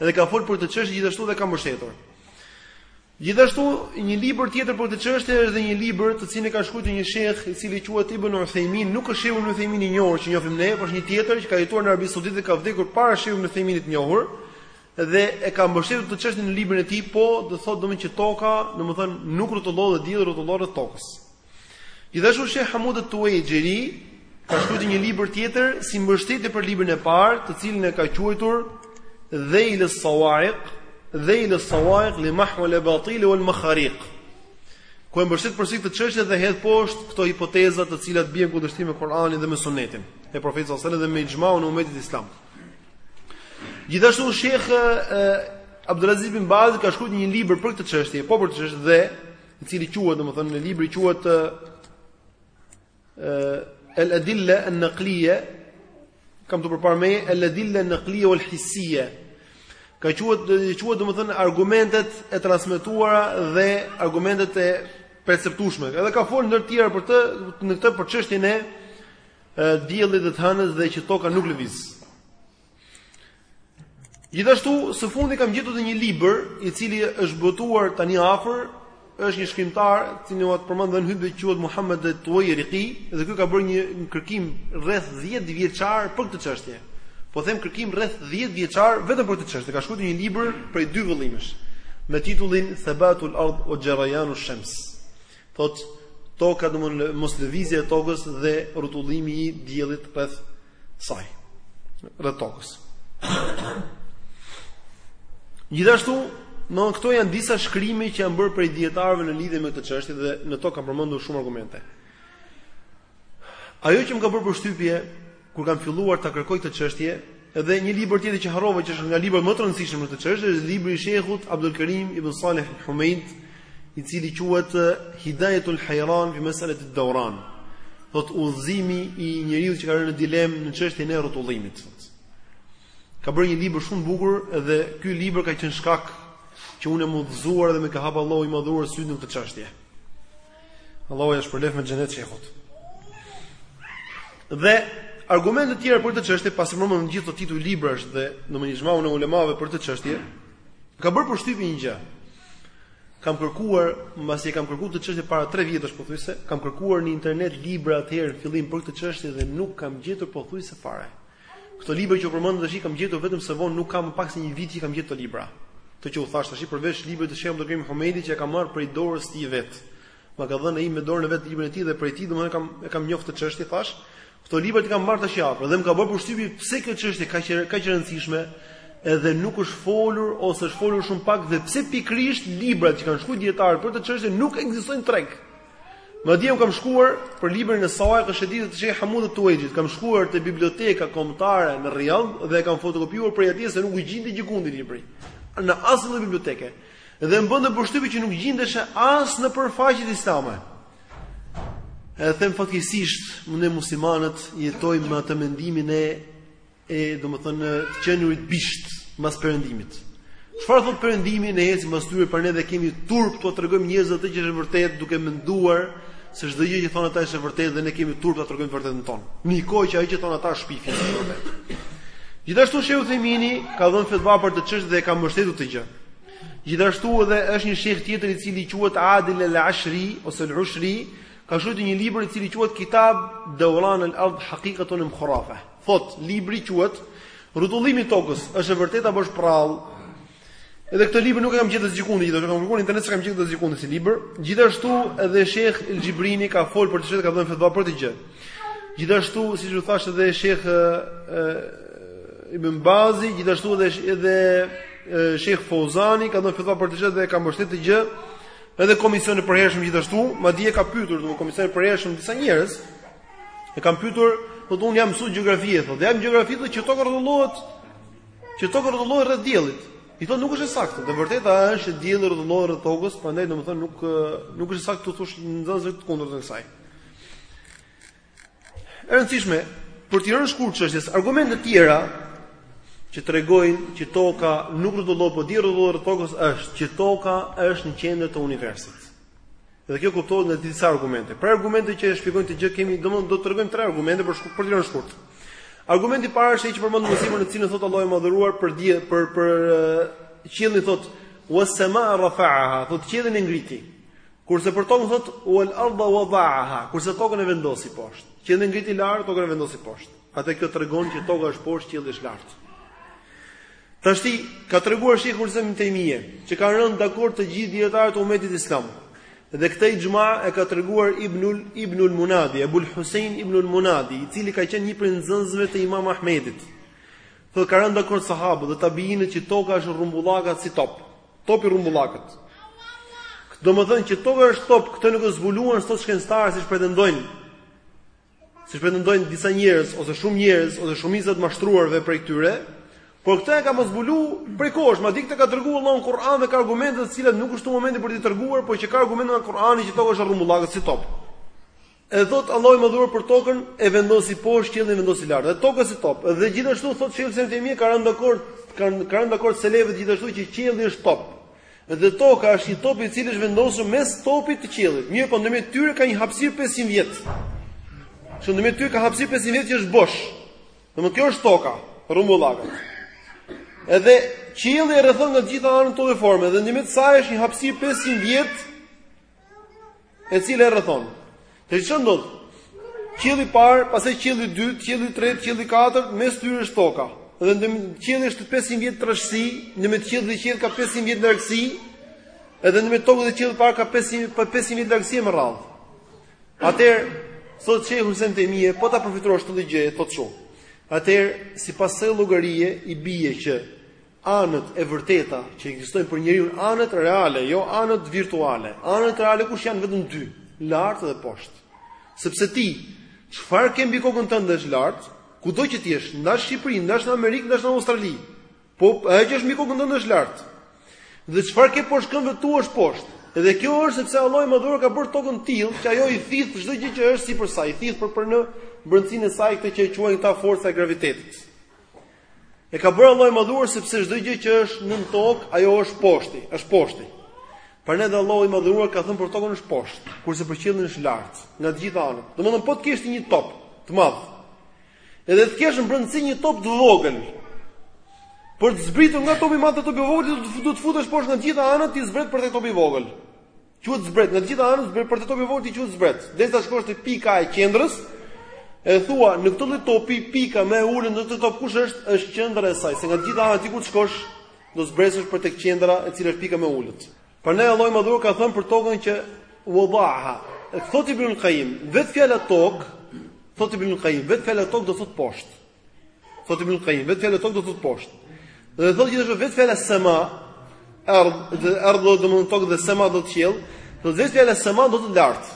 Edhe ka folur për këtë çështje gjithashtu dhe ka mbështetur. Gjithashtu, një libër tjetër për këtë çështje është dhe një libër të cilin e ka shkruar një sheh, i cili quhet Ibn Uthaymin, nuk është Shehu Uthaymin i njohur që njohim ne, por është një tjetër që ka jetuar në Arabi Saudite dhe ka vdekur para Shehu Uthayminit të njohur dhe e ka mbështetur këtë çështje në librin e tij, po do thotë domethënë që toka, domethënë nuk rrotullon dhe dielli rrotullon rreth tokës. Gjithashtu Sheh Hamud At-Tuwaijiri ka shkruar një libër tjetër si mbështetje për librin e parë, të cilin e ka quajtur Dhejl as-Sawaiq, Dhejl as-Sawaiq li mahw al-abatil wal-makhariq. Ku e mbështet përsëri këtë çështje dhe hedh poshtë këto hipoteza të cilat bien kundërshtim me Kur'anin dhe me Sunetin e Profetit sallallahu alajhi wasallam dhe me ixhmaun e umetit islam. Gjithashtu Sheh Abdulaziz bin Baz ka shkruar një libër për këtë çështje, po për këtë çështje dhe i cili quhet domethënë në libri quhet al-adilla an-naqliya e kam këtu përpara e al-adilla an-naqliya wal-hissiyya ka quhet i quhet domethënë argumentet e transmetuara dhe argumentet e perceptueshme edhe ka fol ndër të tjera për në këtë për çështjen e diellit dhe të hënës dhe që toka nuk lëviz Gjithashtu, së fundi kam gjetur një libër, i cili është botuar tani afër, është një shkrimtar, i cili ia përmend emrin, quhet Muhammed et-Tuairiqi, dhe ky ka bërë një, një kërkim rreth 10 vjeçar për këtë çështje. Po them kërkim rreth 10 vjeçar vetëm për këtë çështje. Ka shkruar një libër prej dy vëllimesh me titullin Thabatul Ard wa Jarayan ash-Shams. Thot toka do mos lëvizja e tokës dhe rrotullimi i diellit rreth saj. Rreth tokës. Gjithashtu, në këto janë disa shkrime që janë bërë prej dijetarëve në lidhje me këtë çështje dhe në to kanë përmendur shumë argumente. Ajo që më ka bërë përshtypje kur kam filluar ta kërkoj këtë çështje, edhe një libër tjetër që harrova që është nga librat më të rëndësishëm në këtë çështje, është libri i Shehut Abdul Karim ibn Salih al-Humayd, i cili quhet eh, Hidayatul Hayran fi Mas'alat ad-Dawran. Do të thotë udhëzimi i njeriu që ka rënë në dilemë në çështjen e rrotullimit. Ka bërë një libër shumë të bukur dhe ky libër ka qenë shkak që unë më udhëzuar dhe më ka hapur Allahu i madhëruar sytë në këtë çështje. Allahu ja shpërbleftë me xhenet shejhut. Dhe argumente të tjera për këtë çështje, pasi më në gjithë këto tituj librash dhe domethënë xhmau e ulemave për këtë çështje, ka bërë përshtypje një gjë. Kam kërkuar, mbasi e kam kërkuar këtë çështje para 3 vjetësh pothuajse, kam kërkuar në internet libra atëherë në fillim për këtë çështje dhe nuk kam gjetur pothuajse fare. Këto libra që u përmendën tash i kam gjetur vetëm se vonë nuk ka më pak se një vit që i kam gjetur këto libra. Këto që u thashë tash përveç librit të Sheh Abdulkerim Humejdit që e kam marrë prej dorës së tij vet. Ma ka dhënë ai me dorën e vet librin e tij dhe prej tij domethënë kam e kam njoftë këtë çështje thash. Këto libra që kam marrë tash afër dhe më ka bërë përshtypje pse kjo çështje kaq kaq e rëndësishme edhe nuk është folur ose është folur shumë pak dhe pse pikërisht librat që kanë shkruar dietarët për këtë çështje nuk ekzistojnë në treg. Madje un kam shkuar për librin e saj, si është e ditur të Sheh Hamud të Tuejxhrit, kam shkuar te biblioteka kombëtare në Rijad dhe e kam fotokopjuar prej atje se nuk u gjinte gjëkundi libri në asnjë lloj biblioteke. Dhe më bënte përshtypje që nuk gjindeshe as nëpër faqet islame. E them fatkeqësisht, ne muslimanët jetojmë me atë mendimin e e domethënë të qenurit bisht mbas perëndimit. Çfarë thot perëndimi ne ecim mbas tyre për ne dhe kemi turp t'u tregojmë njerëzve atë që është e vërtetë duke menduar se çdo gjë që thon ata është e vërtetë dhe ne kemi turp ta tregojmë të vërtetën tonë. Në kohë që ajo që thon ata është shpifje e vërtetë. Gjithashtu sheh Uthejmini ka dhënë fetva për këtë çështje dhe ka mbështetur këtë gjë. Gjithashtu edhe është një sheh tjetër i cili quhet Adil al-Ashri ose al-Ushri, ka shkruar një libër i cili quhet Kitab Dawran al-Ard Haqiqatun am Khurafa. Thotë, libri quhet Rrotullimi i tokës, është e vërtetë apo është prrallë? Edhe këtë libër nuk e kam gjetur asgjikundi, gjithashtu e kam kërkuar në internet s'e kam gjetur asgjikundi si libër. Gjithashtu edhe Sheh El Xhibrini ka fol për këtë çështje ka dhënë fetva për këtë gjë. Gjithashtu, siç u thashë edhe Sheh Ibn Bazi, gjithashtu edhe edhe Sheh Feuzani ka dhënë fetva për këtë gjë dhe ka mbështetur këtë gjë. Edhe komisioni i përhershëm gjithashtu, madje kanë pyetur domethënë komisionin e përhershëm disa njerëz, E kanë pyetur, thotë un jam mësues gjeografie, thotë jam gjeografia thotë që toka rrotullohet që toka rrotullohet rreth diellit. I thonë nuk është e saktë, dhe e vërteta është që dielli rrotullohet rreth tokës, prandaj domethënë nuk nuk është e saktë t'u thosh nxënësve të kundërtën e kësaj. E rëndësishme për t'i rënë shkurt çështjes, argumente të tjera që tregojnë që toka nuk rrotullohet, por dielli rrotullohet rreth tokës është që toka është në qendër të universit. Dhe kjo kuptohet nga disa argumente. Prej argumenteve që e shpjegojnë këtë gjë kemi, domthonë do të tregojmë tre argumente për shkurt, për t'i rënë shkurt. Argumenti i parë është ai që përmendëm më sipër në të cilin thotë Allahu i madhëruar për die, për për qiellin thotë was-samaa rafa'aha, thotë qiellin e ngriti. Kurse për tokën thotë wal arda wada'aha, kurse tokën e vendosi poshtë. Qiellin e ngriti lart, tokën e vendosi poshtë. Atëherë kjo tregon që toka është poshtë, qielli është lart. Tashti, ka treguar Shejhul Islam Ibn Tejmije, që kanë rënë dakord të gjithë dijetarët e umetit islam. Dhe këtë ixhma e ka treguar Ibnul Ibnul Munadi, Ebul Husein Ibnul Munadi, i cili ka qenë një prej nxënësve të Imam Ahmedit. Thotë ka rënë dakord sahabët dhe tabiinët që toka është rrumbullakat si top. Top i rrumbullakët. Domethënë që toka është top, këtë nuk e zbuluan sot shkencëtarët siç pretendojnë. siç pretendojnë disa njerëz ose shumë njerëz ose shumica e të mashtruarve prej tyre, por këtë e kemi pas zbulu prej kohësh, madje këtë ka treguar Allahu në Kur'an dhe ka argumente të cilat nuk është tu momenti për t'i treguar, por që ka argumente nga Kur'ani që toka është rrumbullakët si top. Edhe thot Allahu i madhëruar për tokën e vendosi poshtë qiellin vendosi lart. Dhe toka si top. Dhe gjithashtu thot Shejhul Islam Tejmije ka rënë dakord kanë rënë dakord selefët gjithashtu që qielli është top. Dhe toka është një top i cili është vendosur mes topit të qiellit. Mirpo ndërmjet tyre ka një hapësirë 500 vjet. Që ndërmjet tyre ka hapësirë 500 vjet që është bosh. Domethënë kjo është toka, rrumbullaka. Edhe qielli e rrethon nga gjitha anët topi forme dhe ndërmjet saj është një hapësirë 500 vjet e cila e rrethon. Dhe çfarë ndodh? Qielli i parë, pastaj qielli i dytë, qielli i tretë, qielli i katërt, mes tyre është toka. Dhe në qielli është 500 vjet trashësi, në mes qiellit dhe qiellit ka 500 vjet largësi, edhe në mes tokës dhe qiellit parë ka 500 pa 500 vjet largësi e me radhë. Atëherë, thotë Shejhul Islam Tejmije, po ta përfytyrosh këtë gjë, thotë çu. Atëherë, sipas kësaj llogarie i bie që anët e vërteta që ekzistojnë për njeriu, anët reale, jo anët virtuale. Anët reale kush janë vetëm dy, lart dhe poshtë. Sepse ti çfarë ke mbi kokën tënde është lart, kudo që ti jesh, në Shqipëri, në Amerikë, në Australi. Po ajo që është mbi kokën tënde është lart. Dhe çfarë ke poshtë këmbëve tua është poshtë. Dhe kjo është sepse Allahu i madhëruar ka bërë tokën të tillë, që ajo i thith çdo gjë që është sipër saj, i thith për për në brëndësinë e saj këtë që e quajnë këta forca e gravitetit. E ka bërë Allahu i madhëruar sepse çdo gjë që është nën tokë, ajo është poshtë, është poshtë. Për ne dhe Allahu i madhëruar ka thënë për tokën është poshtë, kurse për qiellin është lart, nga të gjitha anët. Domethënë po të kesh një top të madh. Edhe të kesh në brendësi një top të vogël. Për të zbritur nga topi i madh te topi i vogël, do të futesh poshtë nga të gjitha anët, ti zbret për te topi i vogël. Quhet zbret, nga të gjitha anët zbret për te topi i vogël ti quhet zbret. Derisa shkosh te pika e qendrës, e thua në këtë lloj topi pika më e ulët në këtë top kush është? Është qendra e saj, se nga të gjitha anët ti ku të shkosh, do zbresësh për tek qendra e cila është pika më e ulët. Prandaj Allahu i madhëruar ka thënë për tokën që wadaha. Thotë Ibnul Kajim, vetë fjala tok, thotë Ibnul Kajim, vetë fjala tok do thotë poshtë. Thotë Ibn Qayyim, vetë fjala tokë do të thotë poshtë. Dhe thotë gjithashtu vetë fjala sema, ardh, dhe ardh do të thotë tokë dhe sema do të qiell, do të thotë vetë fjala sema do të lart.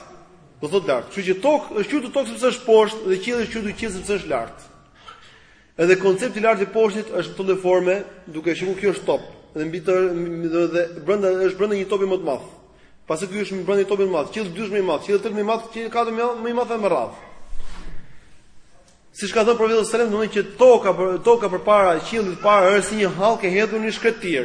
Do të thotë lart. Kështu që toka është quajtur tokë sepse është poshtë dhe qielli është quajtur qiell sepse është lart. Edhe koncepti i lartit i poshtit është në këtë formë, duke qenë kjo është top, dhe mbi të dhe, dhe brenda është brenda një topi më të madh. Pasi ky është brenda një topi më të madh, qielli i dytë më i madh, qielli i tretë më i madh, qielli i katërt më i madh, më i madh me radhë. Siç ka thënë profeti sallallahu alajhi wasallam, domethënë që toka toka përpara qiellit të parë është si një hallkë e hedhur në shkretir.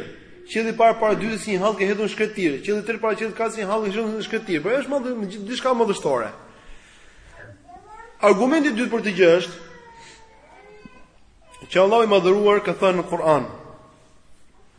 Qielli i parë para të dytit si një hallkë e hedhur në shkretir. Qielli i tretë para qiellit ka si një hallkë e hedhur në shkretir. Pra është diçka madhështore. Argumenti i dytë për këtë gjë është që Allahu i madhëruar ka thënë në Kur'an.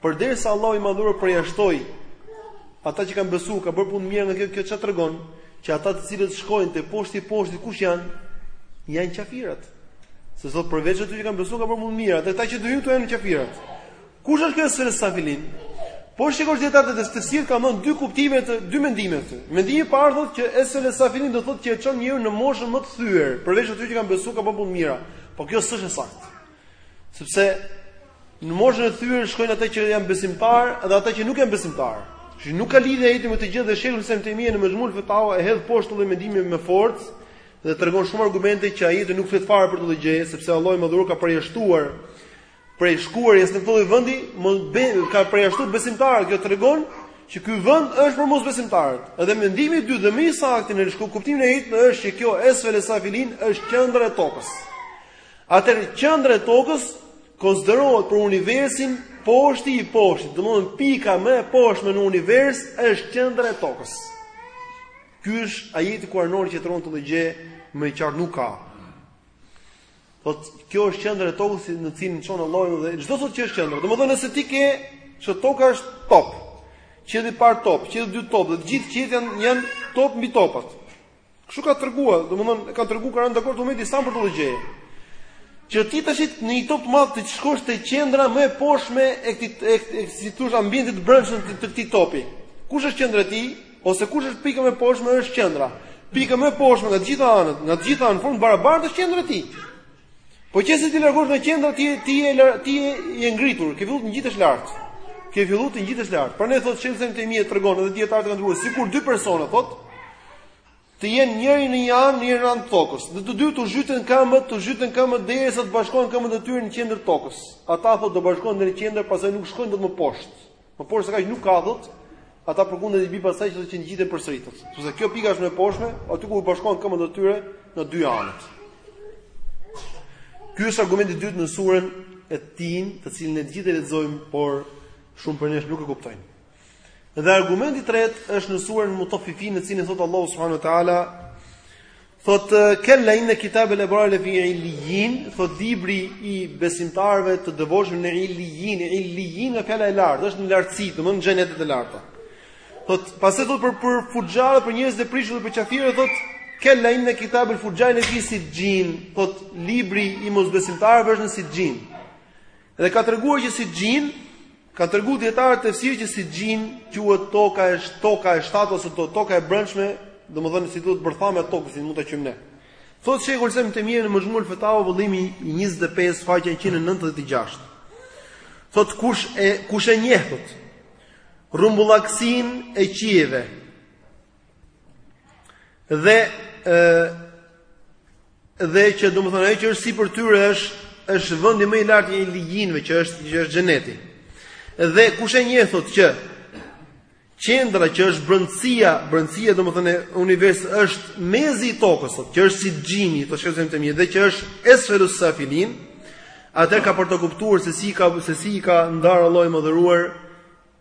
Përderisa Allahu i Madhëruar përjashtoi ata që kanë besuar, kanë bërë punë të mira nga kjo, kjo çfarë tregon? Që ata të cilët shkojnë te poshti i poshtit kush janë? Janë kafirat. Se thotë përveç atyre që kanë besuar kanë bërë punë të mira, ata ata që do hyjnë këtu janë kafirat. Kush është kjo esfel safilin? Po të shikosh dijetarët e tefsirit kanë dhënë dy kuptime të dy mendime këtu. Mendimi i parë thotë që esfel safilin do thotë që e çon njeriu në moshën më të thyer, përveç atyre që kanë besuar kanë bërë punë të mira. Po kjo s'është e saktë. Sepse në moshën e thyer shkojnë ata që janë besimtarë dhe ata që nuk janë besimtarë. Që nuk ka lidhje ajeti me këtë gjë dhe shejhul islam Ibn Tejmije në Mexhmu fetau e hedh poshtë këtë lloj mendimi me forcë dhe tregon shumë argumente që ajeti nuk flet fare për këtë gjë sepse Allahu i madhëruar ka përjashtuar prej shkuarjes në këtë vend domethënë, ka përjashtuar besimtarët kjo tregon që ky vend është për mosbesimtarët edhe mendimi i dytë dhe më i saktë në shku kuptimin e ajetit është që kjo esfel safilin është qendra e tokës Atëherë qendra e tokës konsiderohet për universin poshti i poshtit, domethënë pika më e poshtme në univers është qendra e tokës. Ky është ajeti kuranor që tregon këtë lloj gjëje më qartë nuk ka. Thotë kjo është qendra e tokës në të cilën çon Allahu dhe ç'do thotë që është qendra. Domethënë nëse ti ke që toka është top, qielli i parë top, qielli i dytë top, dhe të gjithë qiejt janë janë top mbi topat. Kështu ka treguar, domethënë kanë treguar ka rënë dakord umeti islam për këtë lloj gjëje. Që ti tash në një top të madh të shkosh te qendra më e poshtme e këtij e këtij si thua ambientit të brendshëm të këtij topi. Kush është qendra e tij ose kush është pika më e poshtme është qendra. Pika më e poshtme nga të gjitha anët, nga të gjitha anët, në formë të barabartë është qendra e tij. Po qe se ti largohesh nga qendra ti ti je ti je i ngritur, ke filluar të ngjitesh lart. Ke filluar të ngjitesh lart. Prandaj thotë shejhul islam Ibn Tejmije tregon edhe dietarët kanë thënë sikur dy persona thot të jenë njëri në një anë, njëri në një anë të tokës. Dhe të dy t'u zhyten këmbët, t'u zhyten këmbët derisa të bashkohen këmbët e tyre në qendër të tokës. Ata thotë do bashkohen në qendër, pastaj nuk shkojnë dot më poshtë. Më poshtë se kaq nuk ka thotë, ata përkundër i bie pastaj që të ngjiten përsëri, thot. Sepse kjo pika është më e poshtme, aty ku u bashkohen këmbët e tyre në dy anët. Ky është argumenti i dytë në surën et-Tin, të cilën ne të gjithë e lexojmë, por shumë prej nesh nuk e kuptojmë. Dhe argumenti i tretë është në surën Mutaffifin, në të cilën thot Allahu subhanahu wa taala Thot kella inna kitab al abrar lefi illiyin, thot libri i besimtarëve të devotshëm në illiyin, illiyin nga fjala e lartë, është në lartësi, domthonë në xhenetet e larta. Thot pastaj thot për për fuxharët, për njerëz e prishur dhe për qafirë, thot kella inna kitab al fujjar lefi sijjin, thot libri i mosbesimtarëve është në sijjin. Dhe ka treguar që sixhin, kanë treguar dijetarët e tafsirit që sixhin quhet toka e toka e shtatë ose to, toka e brendshme, domethënë si quhet bërthama e tokës, si mund ta quajmë ne. Thotë Shejhul Islam Tejmije në Mexhmul fetaua vëllimi i 25 faqja 196. Thotë kush e kush e njeh thotë rrumbullakësinë e qiejve Dhe ë dhe që domethënë ajo që është sipër tyre është është vendi më i lartë i ilijinëve që është që është xheneti. Dhe kush e njeh thotë që qendra që është brendësia, brendësia domethënë e universit është mezi i tokës, thot, që është sixhini, thot Shejhul Islam Tejmije, dhe që është esfelu safilin, atëherë ka për ta kuptuar se si ka, se si i ka ndarë Allahu i madhëruar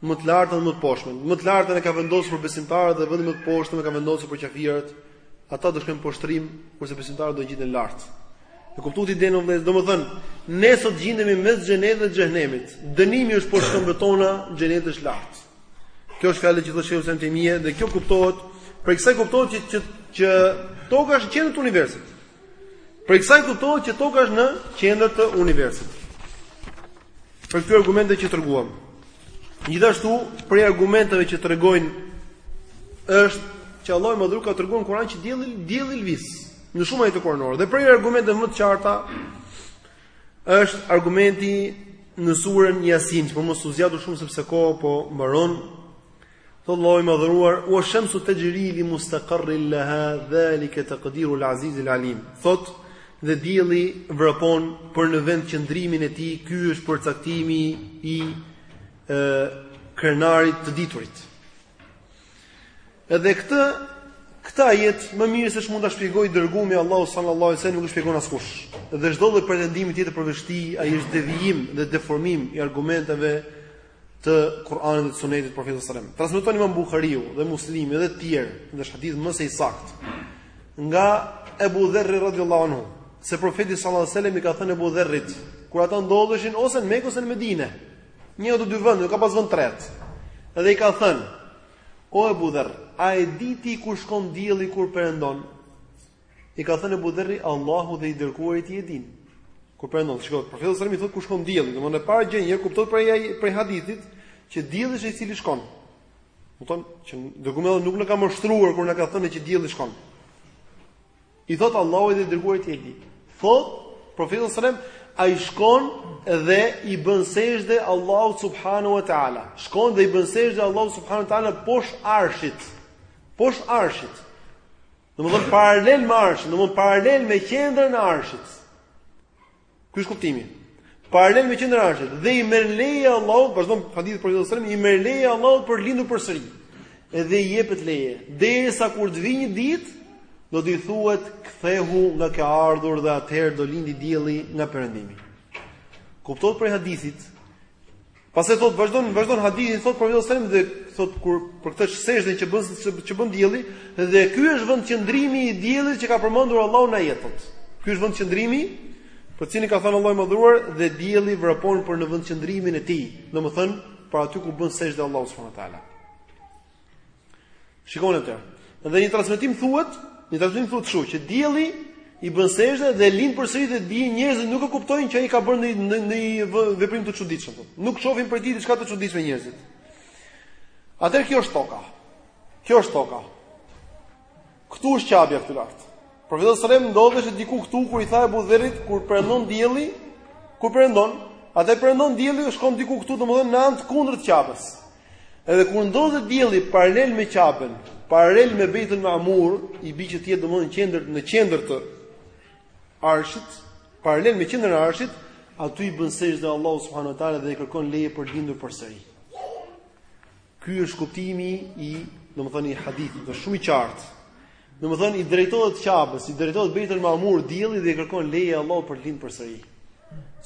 më të lartën dhe më të poshtmen. Më të lartën e ka vendosur për besimtarët dhe vendin më të poshtëm e ka vendosur për qafirët. Ata do shkojnë poshtrim, kurse besimtarët do ngjiten lart. E kuptuat idenë o vëllezër? Domethënë, ne sot gjendemi mes xhenetit dhe xhehenemit. Dënimi është poshtë këmbëve tona, xheneti është lart. Kjo është fjala që thotë Shejhul Islam Tejmije dhe kjo kuptohet, prej kësaj kuptohet që që, që toka është qendër e universit. Prej kësaj kuptohet që toka është në qendër të universit. Për këto argumente që treguam. Gjithashtu, prej argumenteve që tregojnë është që Allahu i madhëruar ka treguar në Kur'an që dielli dielli lëviz në shumë ajete kuranore. Dhe prej argumenteve më të qarta është argumenti në surën Yasin, për mos u zgjatur shumë sepse koha po mbaron. Thot Allahu i madhëruar, ua shamsu tajri li mustaqarrin laha zalika taqdiru al-aziz al-alim. Thot dhe dielli vrapon për në vend qëndrimin e tij, ky është përcaktimi i ë krenarit të diturit. Edhe këtë këtë ajet më mirë se ç'mund ta shpjegoj i dërguari i Allahut sallallahu alaihi wasallam nuk e shpjegon askush. Dhe çdo lloj pretendimi tjetër përveç tij, ai është devijim dhe deformim i argumenteve të Kur'anit dhe Sunetit të Profetit sallallahu alajhi wasallam. Transmeton Imam Buhariu dhe Muslimi dhe të tjerë, dhe është hadith më se i saktë. Nga Ebu Dherri radhiyallahu anhu, se Profeti sallallahu alajhi wasallam i ka thënë Ebu Dherrit, kur ata ndodheshin ose në Mekë ose në Medinë, një nga dy vende, nuk ka pas vend tret. Dhe i ka thënë: O Ebu Dherr, a e di ti ku shkon dielli kur perëndon? I ka thënë Ebu Dherri, Allahu dhe i dërguari i tij e dinë. Kur perëndon, shikoje, profeti sallallahu alajhi wasallam i thotë ku shkon dielli, domthonë e para gjë që kuptohet prej prej hadithit që dielli është ai i cili shkon. Domethënë që dokumenti nuk na ka mashtruar kur na ka thënë që dielli shkon. I thot Allahu dhe i dërguari i tij e di. Thot profeti sallallahu alajhi wasallam ai shkon dhe i bën sexhde Allahut subhanahu wa taala. Shkon dhe i bën sexhde Allahut subhanahu wa taala poshtë arshit. Poshtë arshit. Domethënë paralel me arshin, domethënë paralel me qendrën e arshit. Ky është kuptimi. Paralel me qendrën e arshit dhe i merr leje Allahut, vazhdon hadithi i Profetit sallallahu alajhi wasallam, i merr leje Allahut për të lindur përsëri. Edhe i jepet leje, derisa kur të vijë një ditë, do t'i thuhet kthehu nga ke ardhur dhe atëherë do lindi dielli nga perëndimi. Kuptohet prej hadithit Pastaj thot vazhdon vazhdon hadithin thot profeti sallallahu alajhi wasallam dhe thot kur për këtë sexhden që bën që bën dielli dhe ky është vendqëndrimi i diellit që ka përmendur Allahu në ajet thot. Ky është vendqëndrimi për të cilin ka thënë Allahu i madhëruar dhe dielli vrapon për në vendqëndrimin e tij, domethënë për aty ku bën sexhde Allahut subhanahu wa taala. Shikoni atë. Dhe në një transmetim thuhet, në një transmetim thuhet kështu që dielli i bën sexhde dhe lind përsëri dhe njerëzit nuk e kuptojnë që ai ka bërë në në në një veprim të çuditshëm. Po. Nuk shohin prej tij diçka të çuditshme njerëzit. Atëherë kjo është toka. Kjo është toka. Ktu është qabja këtu lart. Profeti sallallahu alajhi wasallam ndodhej diku këtu kur i tha Ebu Dherrit kur perëndon dielli, kur perëndon, atëherë perëndon dielli shkon diku këtu domethënë në anë të kundërt të qabës. Edhe kur ndodhet dielli paralel me Qaben, paralel me Bejtul Ma'mur, i bi që të jetë domethënë qendër në qendër të Arshit, paralel me qendrën e Arshit, aty i bën sexhde Allahut subhanahu wa taala dhe i kërkon leje për të lindur përsëri. Ky është kuptimi i, domethënë i hadithit, është shumë i qartë. Domethënë i drejtohet Qabës, i drejtohet Bejtul Ma'mur dielli dhe i kërkon leje Allahut për të lindur përsëri.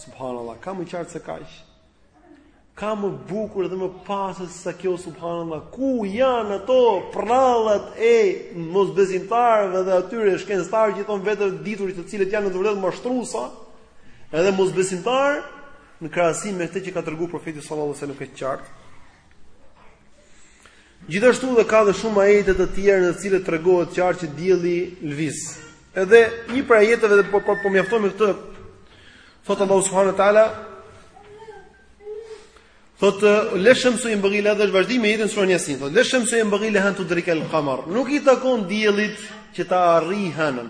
Subhanallah, ka më qartë se kaq. Ka më bukur dhe më pasë se sa kjo subhanallah. Ku janë ato përrallat e mosbesimtarëve dhe atyre shkencëtarë që i thonë vetes të ditur të cilët janë në të vërtetë mashtruesa, edhe mosbesimtarë në krahasim me këtë që ka treguar profeti sallallahu alajhi wasallam këtë qartë. Gjithashtu dhe ka dhe shumë ajete të tjera në të cilët tregohet qartë që dielli lviz. Edhe një prej ajeteve, edhe po po, po mjaftohemi me këtë. Thot Allahu subhanahu wa taala Thot lesh-shemsu jembegi leha dhe është vazhdimi i ajetit n' suren Yasin. Thot lesh-shemsu jembegi leha en tudrikal qamar. Nuk i takon diellit që ta arrijë hënën.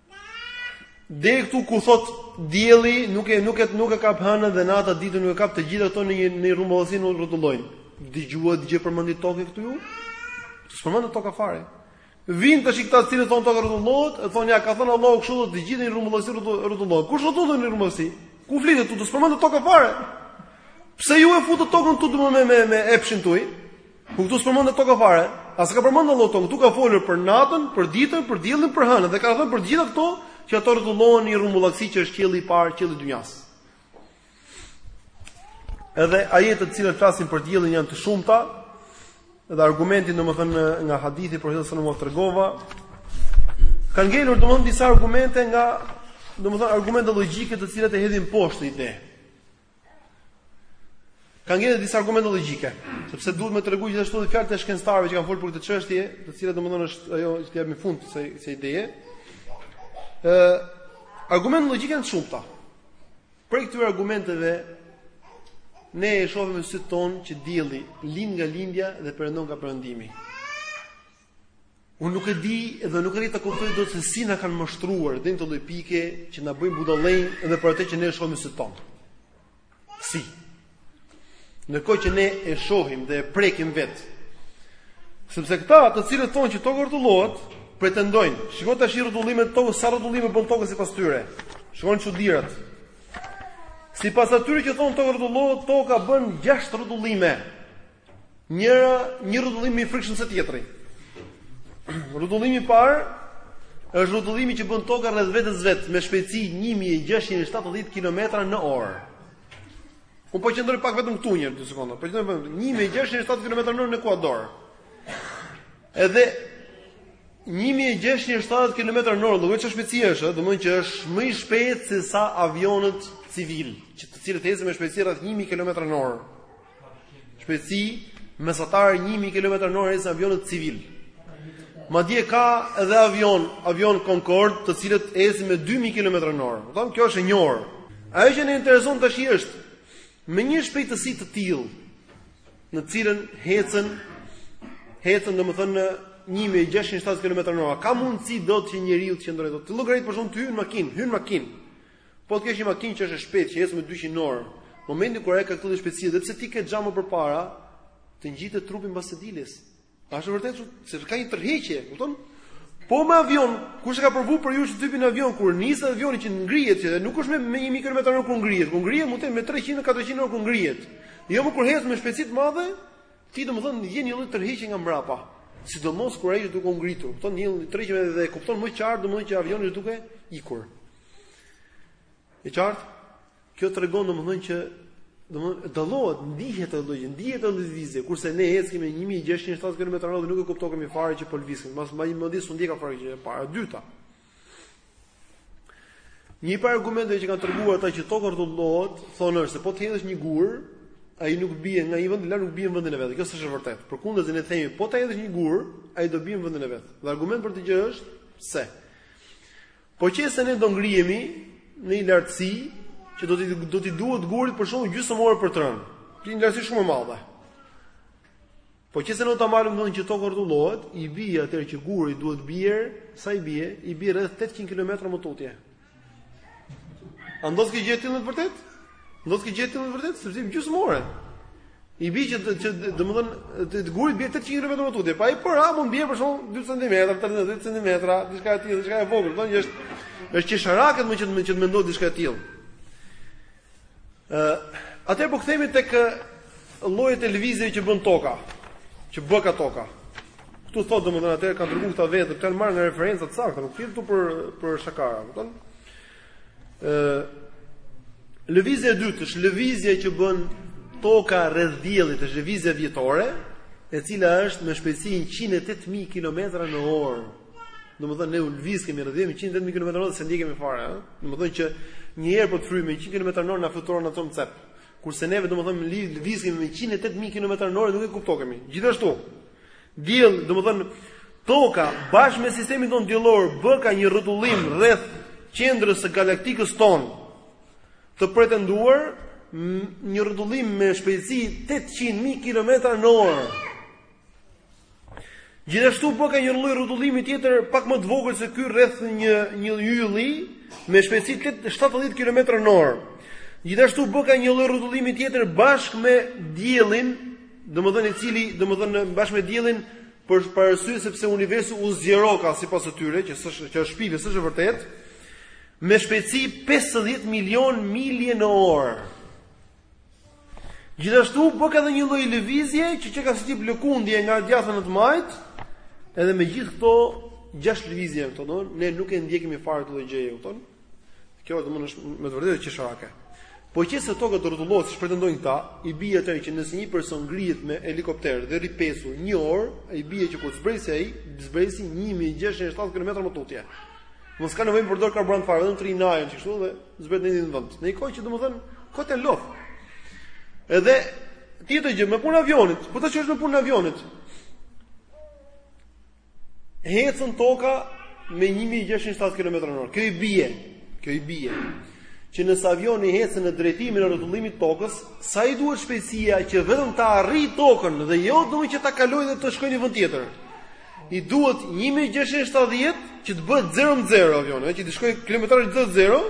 Deri këtu ku thot dielli nuk e nuk e nuk e kap hënën dhe nata ditën nuk e kap të gjitha këto në një në rrumbullsi rrotullohen. Dëgjuat gjë përmendet toka këtu ju? S'përmendet toka fare. Vin tash këta të cilët thon toka rrotullohet, thon ja ka thënë Allahu kështu të gjithë në rrumbullsi rrotullohen. Kush rrotullohet në rrumbullsi? Ku flitet ktu, ktu s'përmendet toka fare. Pse ju e futët tokën ktu me me me epshin tuaj? Ku këtu s'përmendet toka fare, as ka përmendur Allahu tokën, këtu ka folur për natën, për ditën, për diellin, për hënën dhe ka thënë për t'gjitha këto që ato rrotullohen në një rrumbullaksi që është qielli i parë, qielli i dynjas. Edhe ajetet të cilat flasin për diellin janë të shumta. Edhe argumenti domethënë nga hadithi për lëvizjen e tregova ka ngelur domethënë disa argumente nga domethënë argumente logjike të cilat e hedhin poshtë këtë ide. Ka ngelur disa argumente logjike, sepse duhet me tregu gjithashtu edhe fjalët e shkencëtarëve që kanë folur për këtë çështje, të cilat domethënë është ajo që t'i japim fund kësaj ideje. Ë argumentet logjike janë t'shumta. Prej këtyre argumenteve ne e shohim me sytë tonë që dielli lind nga lindja dhe perëndon nga perëndimi. Unë nuk e di dhe nuk arrij ta kuptoj dot se si na kanë mashtruar deri në këtë lloj pike që na bëjnë budallënj edhe për atë që ne e shohim me sytë tonë. Si? Ndërkohë që ne e shohim dhe e prekim vet. Sepse këta, të cilët thonë që toka rrotullohet, pretendojnë, shikoni tash rrotullimet e tokës, sa rrotullime bën toka sipas tyre. Shikoni çudirat. Sipas atyre që thonë toka rrotullohet, toka bën 6 rrotullime. Njëra, një rrotullim më i frikshëm se tjetri. Rrotullimi i parë është rrotullimi që bën toka rreth vetes vet me shpejtësi 1670 kilometra në orë. Unë po qëndroj pak vetëm këtu një dy sekonda. Po qëndroj vetëm 1670 kilometra në orë në Ekuador. Edhe 1670 kilometra në orë, llogarit ça shpejtësie është, domthonjë që është më i shpejtë se sa avionët civilë, që të cilët ecin me shpejtësi rreth 1000 kilometra në orë. Shpejtësi mesatare 1000 kilometra në orë ecin avionët civil. Madje ka edhe avion, avion Concorde, të cilët ecin me 2000 kilometra në orë. Domthon kjo është e një ore. Ajo që na intereson tash është me një shpejtësi të tillë në cilën ecën ecën domethënë në 1670 km/h. Ka mundësi dot që njeriu të qëndrojë dot. Ti llogarit për shembull të hyn makinë, hyn makinë. Po të kesh një makinë që është e shpejtë, që ecë me dyqind në orë, momentin kur ajo ka këtë lloj shpejtësie, edhe pse ti ke xhamin përpara, të ngjitet trupi mbas sediljes. A është vërtet se ka një tërheqje, kupton? Po me avion, kush e ka provu për ju që të hipin avion kur nis avioni që ngrihet, që nuk është me 1000 kilometra në orë kur ngrihet, kur ngrihet mund të jetë me 300 a 400 në orë kur ngrihet. Jo më kur ec me shpejtësi të madhe, ti domethënë ndjen një lloj tërheqje nga mbrapa. Sidomos kur ai është duke u ngritur, kupton një tërheqje dhe kupton më qartë domethënë që avioni është duke ikur. E qartë? Kjo tregon domethënë që domethënë dallohet, ndihet ajo gjë, ndihet ajo lëvizje, kurse ne ecim me 1670 km/h dhe nuk e kuptokemi fare që po lvizim. Domethënë s'u ndjeka fare, kjo e para, e dyta. Një prej argumenteve që kanë treguar ata që toka rrotullohet, thonë se po të hedhësh një gur, ai nuk bie nga një vend, la nuk bie në vendin e vet. Kjo s'është e vërtetë. Përkundazi ne themi, po të hedhësh një gur, ai do bie në vendin e vet. Dhe argument për këtë gjë është se Po qe se ne do ngrihemi në një lartësi që do t'i do t'i duhet gurit për shembull gjysmë ore për të rënë. Ti një lartësi shumë e madhe. Po qe se ne do ta marrim domethënë që toka rrotullohet, i bie atëherë që guri duhet të bjerë, sa i bie? I bie rreth 800 kilometra më tutje. A ndodh kjo gjë ti në të vërtetë? S'ndodh kjo gjë në të vërtetë sepse janë gjysmë ore. I bie që që domethën guri të bjerë 800 km më tutje. Pa i por ha mund të bjerë për shembull 2 cm, 13 cm, diçka e tillë, diçka e vogël, domethënë është është qesharake me që me që të mendosh diçka e tillë. Ë, atë po kthehemi tek llojet e lëvizjeve që bën toka, që bëka toka. Ktu thotë domethën atëherë kanë dërguar këta vetë, kanë marrë nga referenca të sakta, nuk është këtu për për shakara, kupton? Lëvizja e dytë është lëvizja që bën toka rreth diellit, është lëvizja vjetore, e cila është me shpejtësi 108.000 kilometra në orë. Domethënë ne lëvizkemi rreth 108 mijë kilometra orë s'e ndjekemi fare, ëh. Domethënë që një erë po të fryjë me 100 kilometra orë na fluturon na çon cep. Kurse neve domethënë lëvizkemi me 108 mijë kilometra orë nuk e kuptokemi. Gjithashtu, Diell, domethënë Toka, bashkë me sistemin tonë diellor, bëka një rrotullim rreth qendrës së galaktikës tonë. Të pretenduar një rrotullim me shpejtësi 800.000 km në orë. Gjithashtu bëka një lloj rrotullimi tjetër pak më të vogël se ky rreth një një ylli me shpejtësi 70 km/h. Gjithashtu bëka një lloj rrotullimi tjetër bashkë me diellin Domethënë i cili, domethënë bashkë me diellin për për arsye sepse universi u zgjeroka sipas tyre që është që është shpifje, s'është e vërtetë, me shpejtësi 50 milion milje në orë. Gjithashtu bëka edhe një lloj lëvizje që qenka si tip lëkundje nga e djathta në të majtë, edhe me gjithë këto gjashtë lëvizje këto, do, ne nuk e ndjekemi fare këtë gjë, e kupton? Kjo domethënë është me të vërtetë qesharake. Po qe se toka të rrotullohet siç pretendojnë këta, i bie atëherë që nëse një person ngrihet me helikopter dhe rri pezull një orë, i bie që kur të zbresi ai, të zbresi 1670 kilometra më tutje. Më s'ka nevojë të përdor karburant fare, vetëm të rri në ajër kështu dhe zbret në një vend. Në një kohë që domethënë kot e lot. Edhe tjetër gjë me punën e avionit, po të shohësh me punën e avionit. Ecën toka me 1670 kilometra në orë. Kjo i bie, kjo i bie. Që nëse avioni ecën në drejtimin e rrotullimit të tokës, sa i duhet shpejtësia që vetëm ta arrijë tokën dhe jo më që ta kalojë dhe të shkojë në vend tjetër. I duhet 1670 që të bëhet 0-0 avioni, që të shkojë kilometrazh 0-0,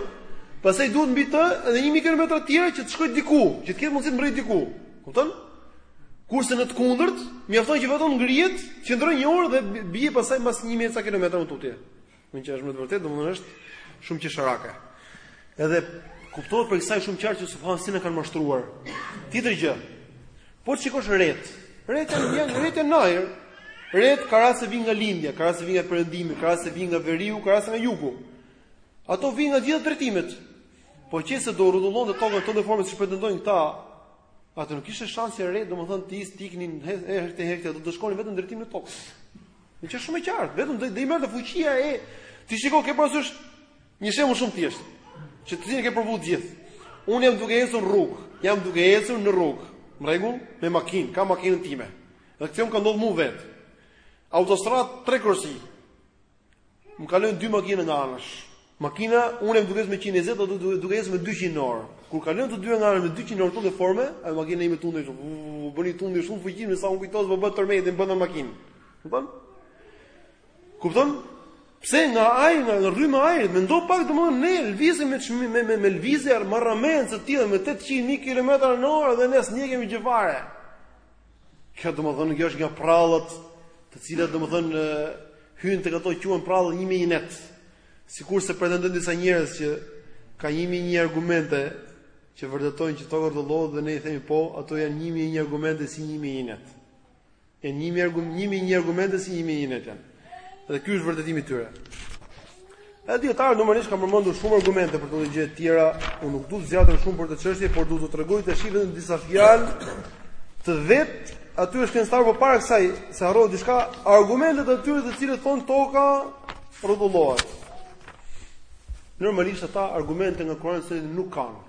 pastaj duhet mbi të edhe 1000 kilometra të tjera që të shkojë diku, që të ketë mundësi të mbërrijë diku. Kupton? Kurse në të kundërt, mjafton që vetëm ngrihet, qëndron një orë dhe bie pastaj mbas 1000 e ca kilometra më tutje. Kjo që është me të vërtetë, domethënë është shumë qesharake. Edhe kuptohet prej kësaj shumë qartë që si na kanë mashtruar. Tjetër gjë. Po të shikosh retë. Retë, retë janë në ajër. Retë ka raste vijnë nga lindja, ka raste vijnë nga perëndimi, ka raste vijnë nga veriu, ka raste nga jugu. Ato vijnë nga të gjitha drejtimet. Po qe se do rrotullohej toka në këtë lloj forme siç pretendojnë këta, atëherë nuk kishte shans se retë, domethënë të is tiknin herë të herë do të shkonin vetëm drejtim në tokë. Kjo është shumë e qartë, vetëm do t'i merrte fuqia e ti shiko, ke parasysh një shembull shumë të thjeshtë, të cilin e keni provu të gjithë. Unë jam duke ecur në rrugë, jam duke ecur në rrugë, në rregull, me makinë, kam makinën time. Dhe kjo më ka ndodhur mua vetë. Autostradë tre korsi. Më kalojnë dy makina nga anash. Makina, unë jam duke ecë me 120, ato duke duke ecë me 200 në orë. Kur kalojnë të dyja nga anash me 200 në orë në atë formë, ajo makina ime tundej kështu. Bënte tundje shumë të fuqishme sa unë kujtoja se po bëhet tërmet brenda në makinë. Kupton? Kupton? Pse nga ai nga rryma e ajrit, mendo pak domethënë ne lëvizim me çmi, me me, me lëvizje marramendëse të tilla me 800 km/h dhe ne s'ndjekemi gjë fare. Kjo domethënë kjo është nga përrallat të cilat domethënë hyjnë tek ato quhen përrallat një mijë e një net. Sikurse pretendojnë disa njerëz që ka një mijë e një argumente që vërtetojnë që toka rrotullohet dhe ne i themi po, ato janë një mijë e një argumente si një mijë e një net. E një mijë e një argumente si një mijë e një net janë. Dhe ky është vërtetimi i tyre. Edhe dijetarët normalisht kanë përmendur shumë argumente për këtë gjë të tjera, unë nuk dua të zgjatem shumë për këtë çështje, por dua t'ju tregoj të shihni disa fjalë të vet, atyre shkencëtarëve, po para kësaj, se harroj diçka, argumentet e tyre të cilët thonë toka rrotullohet. Normalisht ata argumente nga Kurani Suneti nuk kanë.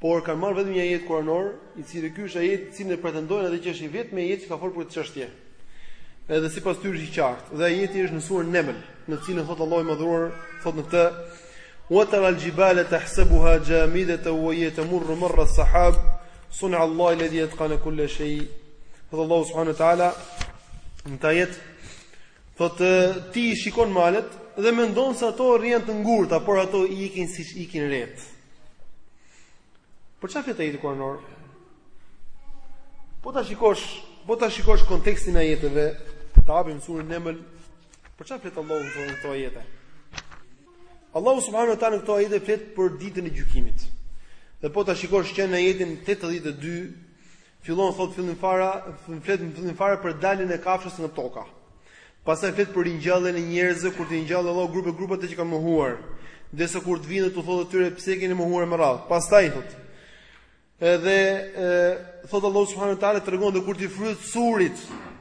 por kanë marrë vetëm një ajet kuranor, i cili ky është ajeti i cili e pretendojnë ata që është i vetmi ajet që ka folur për këtë çështje. Edhe sipas tyre është i qartë. Dhe ajeti është në surën Neml, në të cilën thotë Allahu i Madhuar, thotë në këtë: "Wa tara al-jibala tahsabuha jamidatan wa hiya tamurru marra as-sahab, sun'a Allahi alladhi atqana kulla shay." Allahu subhanahu wa ta'ala në këtë ajet Thotë, ti i shikon malet dhe mendon se ato rrien të ngurta, por ato ikin siç ikin retë. Për çfarë flet ajeti kuranor? Po ta shikosh, po ta shikosh kontekstin e ajeteve, ta hapim surën Neml, për çfarë flet Allahu në këto ajete? Allahu subhanahu wa taala në këto ajete flet për ditën e gjykimit. Dhe po ta shikosh që në ajetin 82 Fillon thotë fillim fare, flet në fillim fare për daljen e kafshës nga toka. Pastaj flet për ringjalljen e njerëzve kur t'i ringjallë Allahu grupe grupe ata që kanë mohuar. Ndërsa kur të vinë t'u thotë atyre pse keni mohuar me radhë. Pastaj thotë Edhe e, thotë Allahu subhanahu wa taala tregon se kur ti fryhet surit,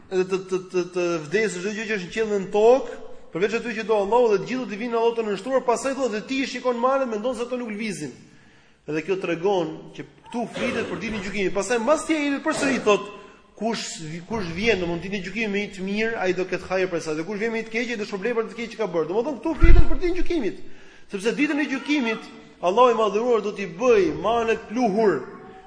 edhe të të të, të vdesë çdo gjë që është në qiell në tokë, përveç atyre që do Allahu dhe të gjithë do të vinë Allahut të nënshtruar, pastaj thotë dhe ti i shikon malet mendon se ato nuk lvizin. Dhe kjo tregon që këtu flitet për ditën e gjykimit. Pastaj mbas këtij ajeti përsëri thot kush kush vjen domthonë ditën e gjykimit me një të mirë, ai do ketë hajër për sa. Dhe kush vjen me një të keq, ai do shpërblet për të keq që ka bërë. Domthonë këtu flitet për ditën e gjykimit. Sepse ditën e gjykimit Allahu i madhëruar do t'i bëj malet pluhur.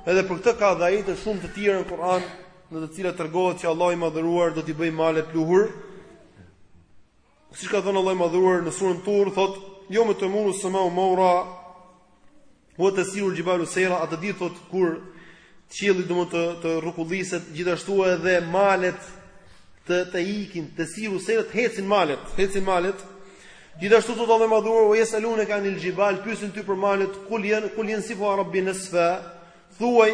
Edhe për këtë ka dhe ajete shumë të tjera në Kur'an, në të cilat tregohet se Allahu i madhëruar do t'i bëj malet pluhur. Siç ka thënë Allahu i Madhëruar në surën Tur, thotë: "Jeume temuru semau meura, ue tesiru el xhibalu sejra atë ditë thotë kur qielli domethën të rrukulliset gjithashtu edhe malet të të ikin, tesiru sejra të hecin malet, të hecin malet." Gjithashtu thotë Allahu i Madhëruar: "Ue jes'eluneke anil xhibal, pyesin ty për malet, kul jen kul jensifuha rabbi nesfa." Thuaj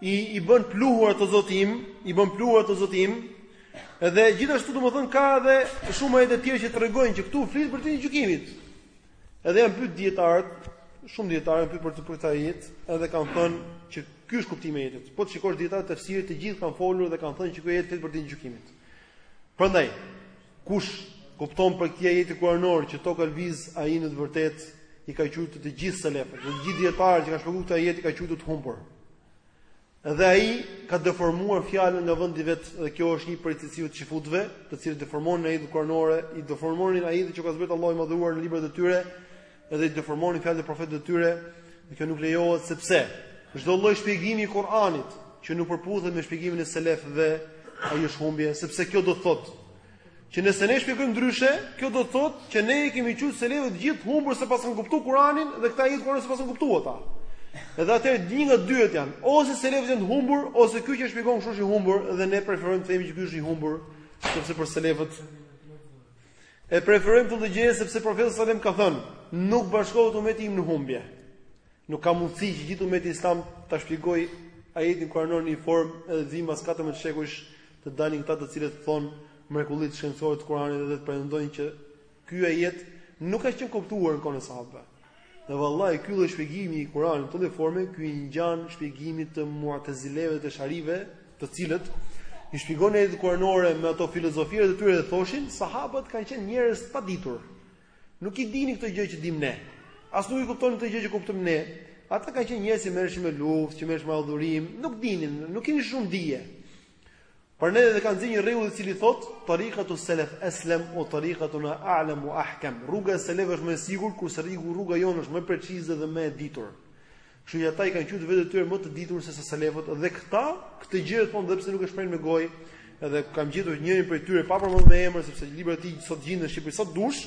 i i bën pluhur ato Zoti im, i bën pluhur ato Zoti im. Dhe gjithashtu domethën ka edhe shumë ajete të tjera që tregojnë që këtu flet për ditën e gjykimit. Edhe janë pyet dietarët, shumë dietarë janë pyet për të për këtë ajet, edhe kanë thënë që ky është kuptimi i ajetit. Po të shikosh dietarët e tafsirit të gjithë kanë folur dhe kanë thënë që ky ajet flet për ditën e gjykimit. Prandaj, Kush kupton prej këtij ajeti kuranor që toka lviz ai në të vërtetë i ka qujtur të gjithë selefët, të gjithë dietarët që kanë shpjeguar këtë ajet i ka qujtur të humbur. Dhe ai ka deformuar fjalën nga vendi vet dhe kjo është një prej cilësive të çifutëve, të cilët deformonin ajetet kuranore, i deformonin ajetet që u ka zbritur Allahu i Madhëruar në librat e tyre Edhe i deformonin fjalët e profetëve të tyre, dhe kjo nuk lejohet sepse çdo lloj shpjegimi i Kur'anit që nuk përputhet me shpjegimin e selefëve, ai është humbje, sepse kjo do të thotë që nëse ne shpjegojmë ndryshe, kjo do të thotë që ne i kemi thënë selefët të gjithë humbur se s'paskan kuptuar Kur'anin dhe këtë ajet kur'anin s'e paskan kuptuar ata. Edhe atë një nga dyja janë, ose selefët janë të humbur ose ky që shpjegon kështu është i humbur dhe ne preferojmë të themi që ky është i humbur, sepse për selefët E preferojmë këtë gjë sepse Profeti sallallahu alajhi wasallam ka thënë, nuk bashkohet umeti im në humbje. Nuk ka mundësi që gjithë umeti islam ta shpjegoj ajetin kuranor në një formë edhe vijnë pas 14 shekujsh të dalin këta të cilët thonë mrekullitë shkencore të Kuranit dhe të pretendojnë që ky ajet nuk ka qenë kuptuar në kohën e sahabëve. Dhe vallahi ky lloj shpjegimi i Kuranit në këtë lloj forme, ky i ngjan shpjegimit të Mu'tezilive, të Esh'arive, të cilët i shpjegonin ajetet kuranore me ato filozofirat e tyre dhe thoshin, sahabët kanë qenë njerëz të paditur. Nuk i dinin këto gjëra që dimë ne. As nuk i kuptonin këto gjëra që kuptojmë ne. Ata kanë qenë njerëz që merreshin me luftë, që merreshin me adhurim, nuk dinin, nuk kishin shumë dije. Por ne dhe kanë nxjerrë një rregull i cili thotë tariqatu selef aslam wa tariqatuna a'lam wa ahkam. Rruga e selefëve është më e sigurt kurse rrigu rruga jonë është më precize dhe më e ditur. Kështu që ata i kanë bërë vetet e tyre më të ditur se sa selefët dhe këta këtë gjë e thonë edhe pse nuk e shprehin me gojë. Edhe kam gjetur njërin prej tyre pa përmendur me emër sepse librat e tij sot i gjen në Shqipëri sa të dush.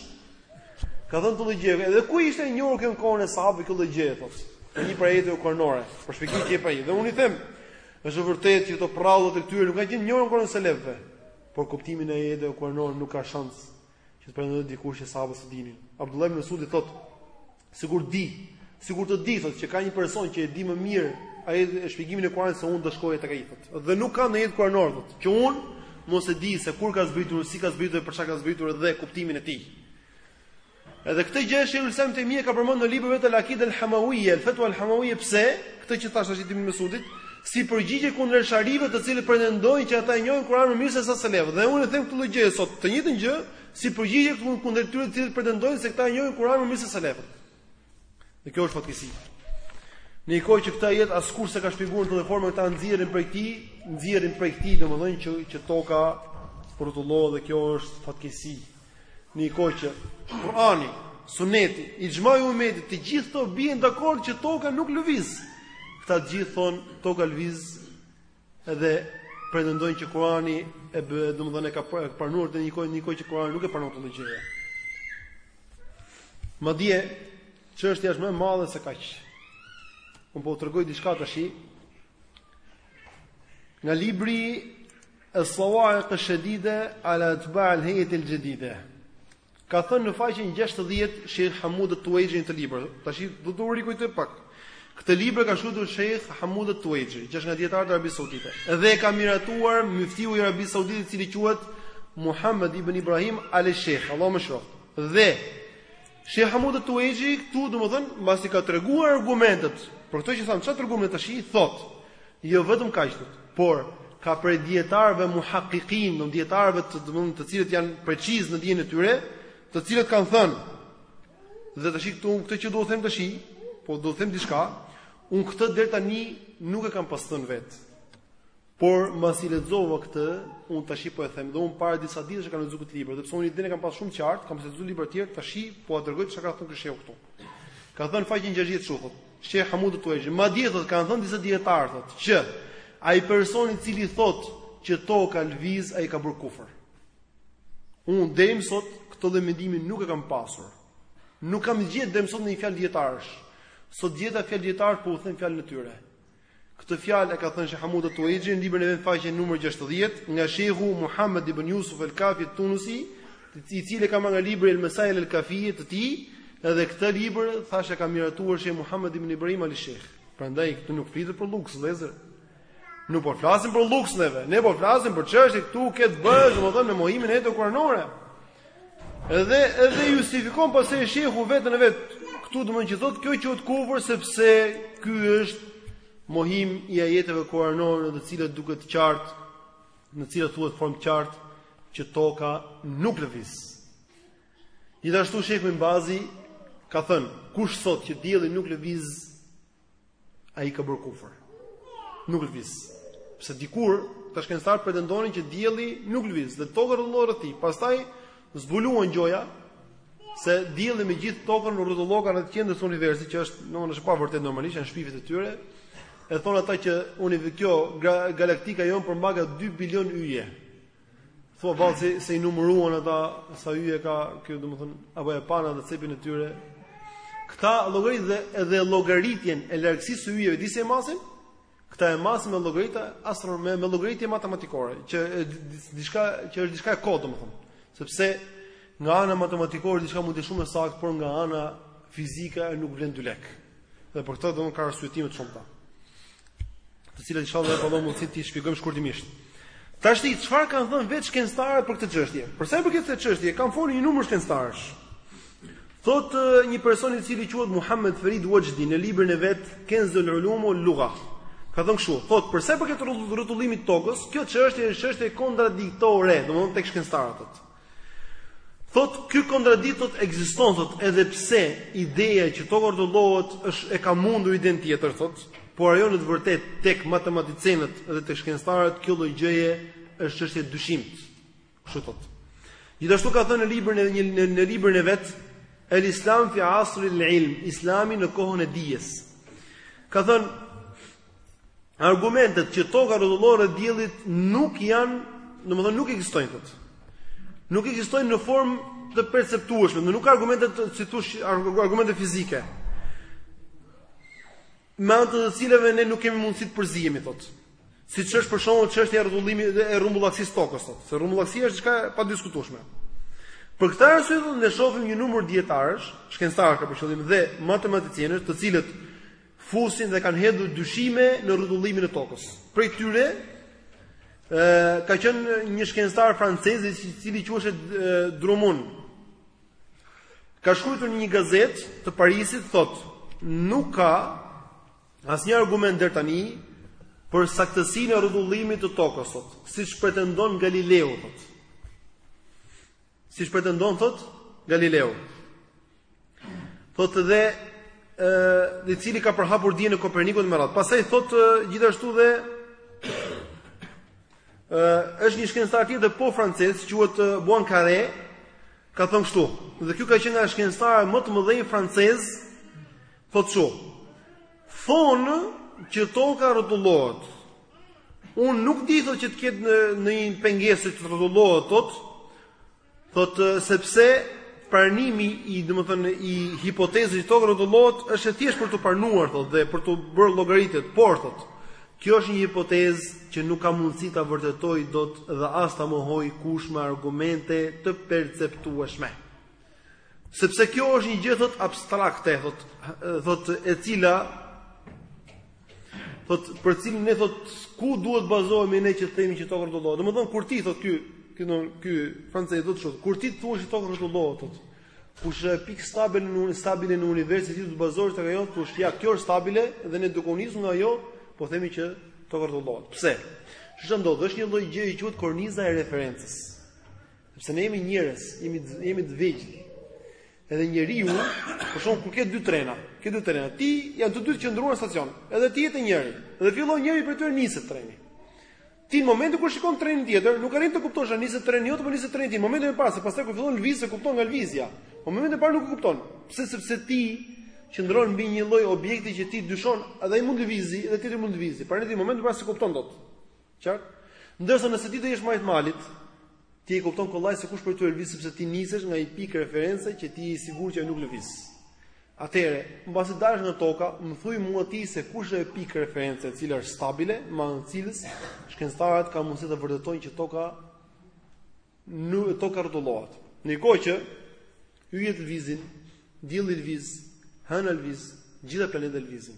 Ka thënë këtë gjë edhe ku ishte e njohur kjo në kohën e sahabëve këtë gjë e thotë. Një prej ajeteve kuranore, për shpjegimin e tij. Dhe unë i them, Është e vërtetë që këto prralla të këtyre nuk kanë qenë njohur në kohën e selefëve, por kuptimin e ajeteve kuranore nuk ka shans që të pretendojë dikush që sahabët s'e dinin. Abdullah ibn Mesudi thotë, sikur di, sikur të di thotë që ka një person që e di më mirë ai shpjegimin e Kuranit se unë do shkoj tek ai thotë. Dhe nuk ka një ajet kuranor thotë, që unë mos e di se kur ka zbritur, si ka zbritur, për çka ka zbritur dhe kuptimin e tij. Edhe këtë gjë Shejhul Islam Ibn Tejmija e ka përmendur në librin e vet Al-Aqida Al-Hamawiyya, Al-Fatwa Al-Hamawiyya pse? Këtë që thash tashi të Ibn Mesudit, si përgjigje kundër esh'arive të cilët pretendojnë që ata e njohin Kur'anin më mirë se sa selefët. Dhe unë e them këtë lloj gjëje sot, të njëjtën gjë, si përgjigje kundër atyre të cilët pretendojnë se këta e njohin Kur'anin më mirë se selefët. Dhe kjo është fatkeqësi. Në një kohë që këtë ajet askush s'e ka shpjeguar në këtë formë, këta nxjerrin prej tij, nxjerrin prej tij domethënë që që toka rrotullohet dhe kjo është fatkeqësi. Në një kohë që Kurani, Suneti, Ixhmai i Umetit, të gjitha këto bien dakord që toka nuk lëviz. Këta të gjithë thonë toka lëviz Edhe pretendojnë që Kurani e bë, domethënë e ka pranuar në një kohë, në një kohë që Kurani nuk e pranon këtë lloj gjëje. Madje çështja është më e madhe se kaq. Unë po ju tregoj diçka tashi. Nga libri As-Sawa'iq ash-Shadida ala atba' al-Hayat al-Jadida. Ka thënë në faqen gjashtëdhjetë Sheikh Hamoud Tuwejxhi të librit. Tash do të rikujtoj pak. Këtë libër ka shkruar Sheikh Hamoud Tuwejxhi, që është nga dietarët e Arabisë Saudite. Dhe e ka miratuar myftiu i Arabisë Saudite, i cili quhet Muhammad ibn Ibrahim al-Sheikh, Allahu e mëshiroftë. Dhe Sheikh Hamoud Tuwejxhi këtu, domethënë, mbasi ka treguar argumentet për këtë që thamë, ça treguam ne tashi thot? Jo vetëm kaq thotë, por ka prej dijetarëve muhaqiqin, do dijetarëve të domthonë të cilët janë preciz në dijen e tyre, të cilët kanë thënë dhe tash këtu unë këtë që do të them tash, po do të them diçka, unë këtë deri tani nuk e kam pas thënë vet. Por mbas i lexova këtë, unë tash po e them dhe unë para disa ditësh e kam lexuar këtë libër, sepse unë idenë kam pas shumë qartë, kam lexuar libra të tjerë, tash po u tregoj çka ka thënë ky shehu këtu. Ka thënë faqen 60 shehu thot. Sheh Hamudu Tuajxhi, madje thotë kanë thënë disa dijetarë thotë që ai personi i cili thotë që toka lviz ai ka bërë kufër. Unë deri sot këtë lloj mendimi nuk e kam pasur. Nuk kam gjetë deri sot ndonjë fjalë dietarësh. Sot gjeta fjalë dietarësh po u them fjalën e tyre. Këtë fjalë e ka thënë Sheh Hamoud Tuwaiji në librin e vet faqe numër 60 nga Shehu Muhammad ibn Yusuf al-Kafi Tunusi, i cili e ka marrë nga libri El Masail El Kafije të tij, edhe këtë libër thashë e ka miratuar Sheh Muhammad ibn Ibrahim Ali Sheh. Prandaj këtu nuk flitet për luks, vëllezër. Nuk po flasim për luks neve, ne po flasim për çështje këtu që të bësh, domethënë me mohimin e ajeteve kuranore. Edhe edhe justifikon pastaj shehu veten e vet. Ktu domethënë që thotë kjo quhet kufër sepse ky është mohim i ajeteve kuranore në të cilat duket qartë, në të cilat thuhet formë qartë që toka nuk lëviz. Gjithashtu sheh bin Bazi ka thënë, kush thot që dielli nuk lëviz Ai ka bërë kufër. Nuk lëviz. Pse dikur këta shkencëtar pretendonin që dielli nuk lëviz dhe toka rrotullohet rreth tij. Pastaj zbuluan gjoja se dielli me gjithë tokën rrotullohet rreth qendrës së universit që është domethënë është pa vërtet normalisht janë shpifjet e tyre. E thon ata që univë kjo galaktika jon përmbaka 2 bilion yje. Thua vallë si, si i numëruan ata sa yje ka kjo domethënë apo e panë dhe cepin e tyre. Këta llogarit dhe edhe llogaritjen e largësisë së yjeve di si e masin. Këta e masin me llogarita astronomike, me llogaritje matematikore, që diçka që është diçka e kotë domethënë. Sepse nga ana matematikore diçka mund të jetë shumë e saktë, por nga ana fizike nuk vlen dy lekë. Dhe për këtë domethënë ka arsyetime të shumta. Të cilat inshallah do të kemi mundësi t'i shpjegojmë shkurtimisht. Tashti çfarë kanë thënë vetë shkencëtarët për këtë çështje? Për sa i përket kësaj çështje, kanë folur një numër shkencëtarësh. Thot një person i cili quhet Muhammed Ferid Wajdi në librin e vet Kenzul Ulum ul Lugha. Ka thënë kështu, thot për sa i përket rrotullimit të tokës, kjo çështje është çështje kontradiktore, domthonë tek shkencëtarët. Thotë, kjo kontradiktë ekziston, thotë, edhe pse ideja që toka rrotullohet është e ka mundur idenë tjetër, thotë, por ajo në të vërtet tek matematicenët edhe tek shkencëtarët kjo lloj gjëje është çështje dyshimi. Kështu thotë. Gjithashtu ka thënë në librin e një në, në librin e vet El Islam fi asri al ilm, Islami në kohën e dijes. Ka thënë argumentet që toka rrotullohet rreth diellit nuk janë, domethënë nuk ekzistojnë thotë. Nuk ekzistojnë në formë të perceptueshme, nuk ka argumente të si thosh argumente fizike. Me të cilave ne nuk kemi mundësi të përzihemi thotë. Siç është për shembull çështja e rrotullimit e rrumbullakësisë tokës thotë, se rrumbullakësia është diçka e padiskutueshme. Për këtë arsye thotë ne shohim një numër dietarësh, shkencëtarë ka për qëllim dhe matematicianësh, të cilët fusin dhe kanë hedhur dyshime në rrotullimin e tokës. Prej tyre ë ka qenë një shkencëtar francez i cili quhej Drumon. Ka shkruar në një gazetë të Parisit thotë nuk ka asnjë argument deri tani për saktësinë e rrotullimit të tokës thot, siç pretendon Galileu thotë. Siç pretendon thot Galileu. Thotë dhe ë i cili ka përhapur dijen e Kopernikut me radhë. Pastaj thotë gjithashtu dhe ë është një shkencëtar tjetër po francez, quhet Puankare, ka thënë kështu. Dhe ky ka qenë nga shkencëtarët më të mëdhenj francez, thotë kështu. Thonë që toka rrotullohet. Unë nuk di thotë që të ketë ndonjë pengesë që të rrotullohet thotë, thotë sepse pranimi i domethënë i hipotezës që toka rrotullohet është e thjeshtë për t'u pranuar thotë dhe për t'u bërë llogaritë, por thotë kjo është një hipotezë që nuk ka mundësi ta vërtetojë dot dhe as ta mohojë kush me argumente të perceptueshme. Sepse kjo është një gjë thotë abstrakte, thotë thotë e cila Thot për cilin ne thot ku duhet bazohemi ne që themi që toka rrotullohet. Domethën kur ti thot ky, ky ky francez do të thotë kur ti thua që toka rrotullohet thot. Ku është pika stabile në un stabile në univers që ti do të bazohesh tek ajo, të thuash ja kjo është stabile dhe ne duke u nisur nga ajo po themi që toka rrotullohet. Pse? Çfarë ndodh? Është një lloj gjëje që quhet korniza e referencës. Sepse ne jemi njerëz, jemi të vegjël. Edhe njeriu, për shembull kur ke dy trena, ke dy trena, që janë të dy të qëndruar në stacion, edhe ti je te njëri, dhe fillon njëri prej tyre niset treni. Ti në momentin kur shikon trenin tjetër, nuk arrin të kuptosh a niset treni jot apo niset treni tij. Në momentin e parë, se pastaj kur fillon lëvizja, kupton nga lëvizja. Po në momentin e parë nuk e kupton. Pse sepse ti qëndron mbi një lloj objekti që ti dyshon, edhe ai mund të lëvizi, edhe tjetri mund të lëvizi. Pra në momentin e parë s'e kupton dot. Qartë? Ndërsa nëse ti do jesh majë malit, ti e kupton kollaj se kush për ty lëviz sepse ti nisesh nga një pikë reference që ti je i sigurt që ai nuk lëviz. Atëherë, mbasi dalsh nga toka, më thuaj mua ti se kush është pikë reference e cila është stabile, me anë të cilës shkencëtarët kanë mundësi të vërtetojnë që toka toka rrotullohet. Ndërkohë që yjet lëvizin, dielli lëviz, hëna lëviz, gjitha planetet lëvizin.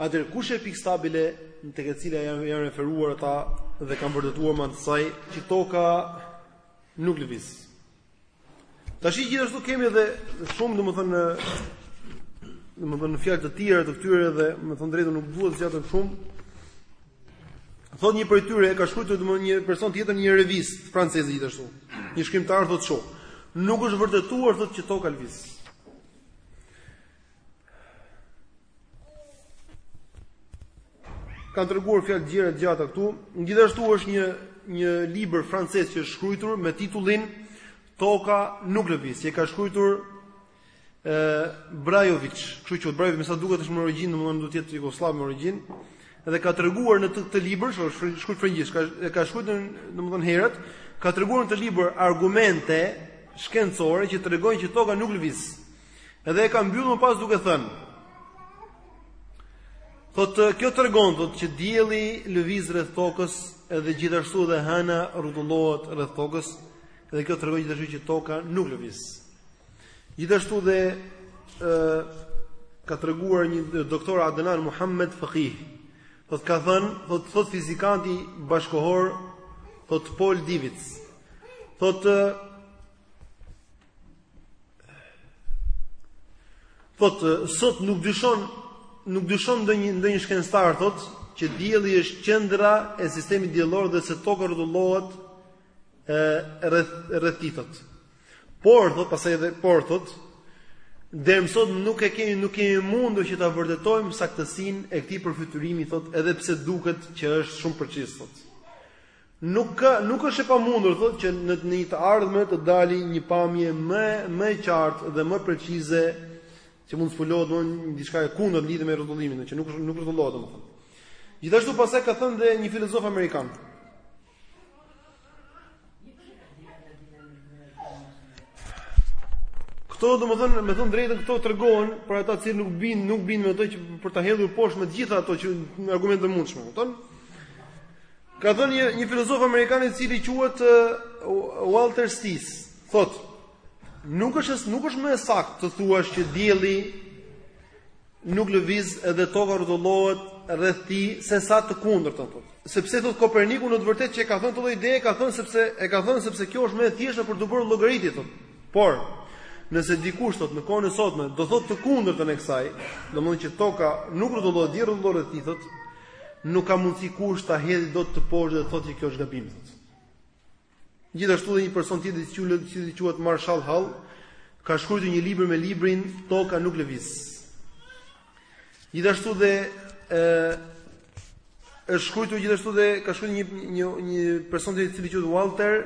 Atëherë kush është pikë stabile në të cilën janë referuar ata dhe kanë vërtetuar me anë të saj që toka nuk lëviz. Tashi gjithashtu kemi edhe shumë domethënë domethënë fjalë të tjera të këtyre dhe me thënë drejtën nuk dua të zgjatem shumë. Thot një prej tyre e ka shkruar domethënë një person tjetër në një revistë franceze gjithashtu. Një shkrimtar thotë kshu. Nuk është vërtetuar thotë që toka lviz. Kanë treguar fjalë gjëra të gjata këtu. Gjithashtu është një një libër francez që është shkrujtur me titullin Toka nuk lëviz, që e ka shkrujtur ë Brajoviç, kështu që Brajoviç me sa duket është me origjinë, domethënë duhet të jetë jugosllav me origjinë, dhe ka treguar në këtë libër, që është shkrujt frëngjisht, ka e ka shkrujtur domethënë herët, ka treguar në këtë libër argumente shkencore që tregojnë që toka nuk lëviz. Edhe e ka mbyllur më pas duke thënë Thotë kjo tregon thotë që dielli lëviz rreth tokës edhe gjithashtu dhe hëna rrotullohet rreth tokës dhe kjo tregon gjithashtu që toka nuk lëviz. Gjithashtu dhe ë ka treguar një doktor Adnan Muhamed Faqih. Thotë ka thënë, thotë thot fizikanti bashkëkohor thotë Paul Davies. Thotë Thotë sot nuk dyshon nuk dyshon ndonjë ndonjë shkencëtar thotë që dielli është qendra e sistemit diellor dhe se toka rrotullohet rreth rreth tij thotë. Por thotë pastaj edhe por thotë deri më sot nuk e kemi nuk kemi mundur që ta vërtetojmë saktësinë e këtij përfytyrimi thotë edhe pse duket që është shumë preciz thotë. Nuk ka nuk është e pamundur thotë që në në një të ardhme të dalë një pamje më më e qartë dhe më precize që mund të zbulohet domthonë një diçka e kundërt lidhur me rrotullimin, që nuk është nuk rrotullohet domthonë. Gjithashtu pastaj ka thënë dhe një filozof amerikan. Këto domethënë me thënë drejtën këto tregohen për ata që nuk bin, nuk bin me ato që për ta hedhur poshtë me gjitha ato që argumente të mundshme, kupton? Ka thënë një një filozof amerikan i cili quhet Walter Stace, thotë, nuk është nuk është më e saktë të thuash që dielli nuk lëviz edhe toka rrotullohet rreth tij se sa e kundërta thotë. Sepse thotë Koperniku në të vërtetë që e ka thënë këtë ide, e ka thënë sepse e ka thënë sepse kjo është më e thjeshtë për të bërë llogaritë thotë. Por nëse dikush thotë në kohën e sotme do thotë të kundërtën e kësaj, domthonjë që toka nuk rrotullohet, dielli rrotullohet rreth tij thotë, Nuk ka mundësi kush ta hedhë dot poshtë dhe të thotë që kjo është gabim thotë. Gjithashtu dhe një person tjetër i cili quhet Marshall Hall ka shkruar një libër me librin Toka nuk lëviz. Gjithashtu dhe ë është shkruar gjithashtu dhe ka shkruar një një një person i cili quhet Walter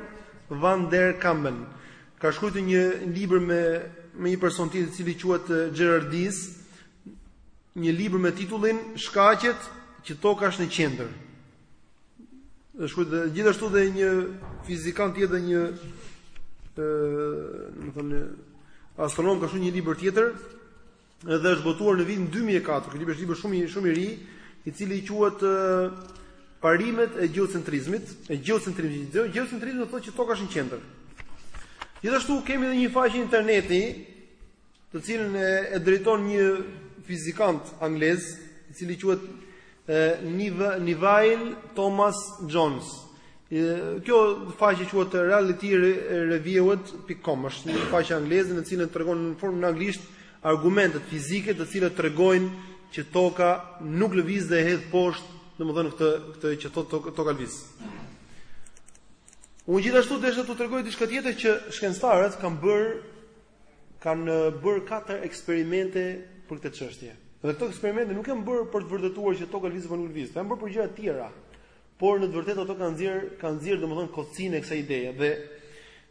Van der Kamp. Ka shkruar një libër me me një person tjetër i cili quhet Gerard Dees një libër me titullin Shkaqet që toka është në qendër. Është shkruar dhe gjithashtu dhe një fizikan tjetër dhe një ë, domethënë, astronom ka shkruar një libër tjetër dhe është botuar në vitin 2004. Ky libër është libër shumë shumë i ri, i cili quhet Parimet e geocentrizmit, e geocentrizmit, geocentrizmi do të thotë që toka është në qendër. Gjithashtu kemi edhe një faqe interneti të cilën e drejton një fizikan anglez, i cili quhet Neville Thomas Jones. Kjo faqe quhet realityreviewed.com, është një faqe angleze në të cilën tregon në formë në anglisht argumentet fizike të cilat tregojnë që toka nuk lëviz dhe e hedh poshtë, domethënë këtë këtë që thotë toka, toka lëviz. Unë gjithashtu desha t'ju tregoj diçka tjetër që shkencëtarët kanë bërë kanë bërë katër eksperimente për këtë çështje. Dhe këto eksperimente nuk janë bërë për të vërtetuar që toka lëviz apo nuk lëviz, janë bërë për gjëra të tjera. Por në të vërtetë ato e kanë nxjerr kanë nxjerr domethënë kotësinë e kësaj ideje. Dhe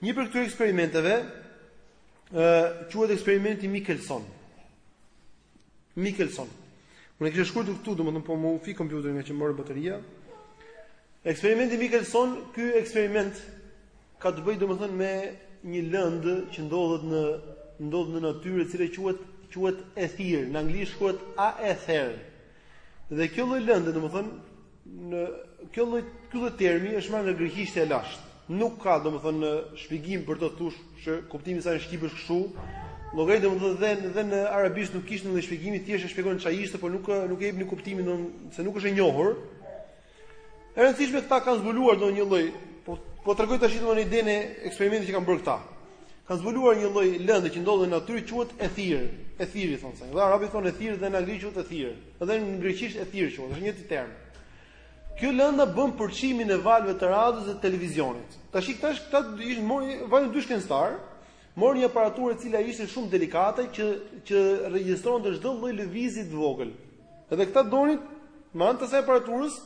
një prej këtyre eksperimenteve ë quhet eksperimenti Michelson. Michelson. Unë e kisha shkruar këtu, domethënë po m'u fik kompjuteri ngaqë mbaroi bateria. Eksperimenti Michelson, ky eksperiment ka të bëjë domethënë me një lëndë që ndodhet në ndodhet në natyrë e cila quhet quhet ethir, në anglisht quhet aether. Dhe kjo lloj lënde, domethënë, Në kjo lloj ky lloj termi është marrë nga greqishtja e lashtë. Nuk ka domethënë shpjegim për të thuash që kuptimi i saj në shqip është kështu. Llogari domethënë dhe dhe në arabisht nuk kishte ndonjë shpjegim, thjesht e shpjegonin çfarë ishte, por nuk nuk e jepnin kuptimin domethënë se nuk është e njohur. E rëndësishme këta kanë zbuluar një lloj, po po tregoj tash domethënë idenë e eksperimentit që kanë bërë këta. Kanë zbuluar një lloj lënde që ndodhet në natyrë quhet ethir. Ethiri thonë se. Dhe arabët thonë ethir dhe në anglisht quhet ethir. Dhe në greqisht ethir quhet, është njëjti term. Kjo lënda bën përçimin e valëve të radios dhe televizionit. Tash i tash këta dy ishin morën vallë dy shkencëtarë, morën një aparaturë e cila ishte shumë delikate që që regjistronte çdo lloj lëvizje të vogël. Edhe këta donin me anë të asaj aparaturës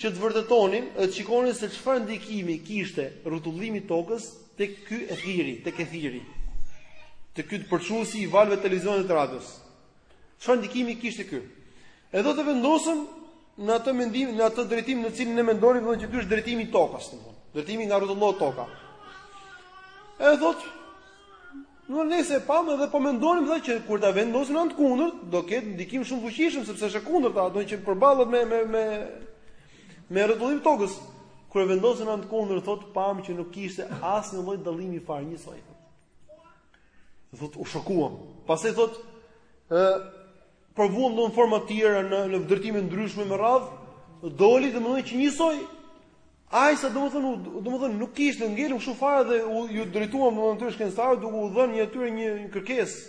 që të vërtetonin dhe të shikonin se çfarë ndikimi kishte rrotullimi i tokës tek ky ethiri, tek ethiri. Tek ky përçuesi i valëve të televizionit të radios. Çfarë ndikimi kishte ky? E thot e vendosëm në atë mendim, në atë drejtim në të cilin ne mendonim thot që ky është drejtimi i tokës, domthonë. Drejtimi nga rrotullohet toka. E thot, Në nëse e pamë dhe po mendonim thotë që kur ta vendosim në anë të kundërt, do ketë ndikim shumë të fuqishëm sepse është e kundërta, thot që përballet me me me me rrotullimin e tokës. Kur e vendosëm në anë të kundërt, thotë pamë që nuk kishte asnjë lloj dallimi fare njësoj. Thot u shokuam. Pastaj thotë provuam në forma të tjera në në drejtime të ndryshme me radh, doli domethënë që njësoj Ai sa domethënë, domethënë nuk kishte ndryshim fare dhe u ju drejtuam atyre shkencëtarëve duke u dhënë një atyre një, një kërkesë.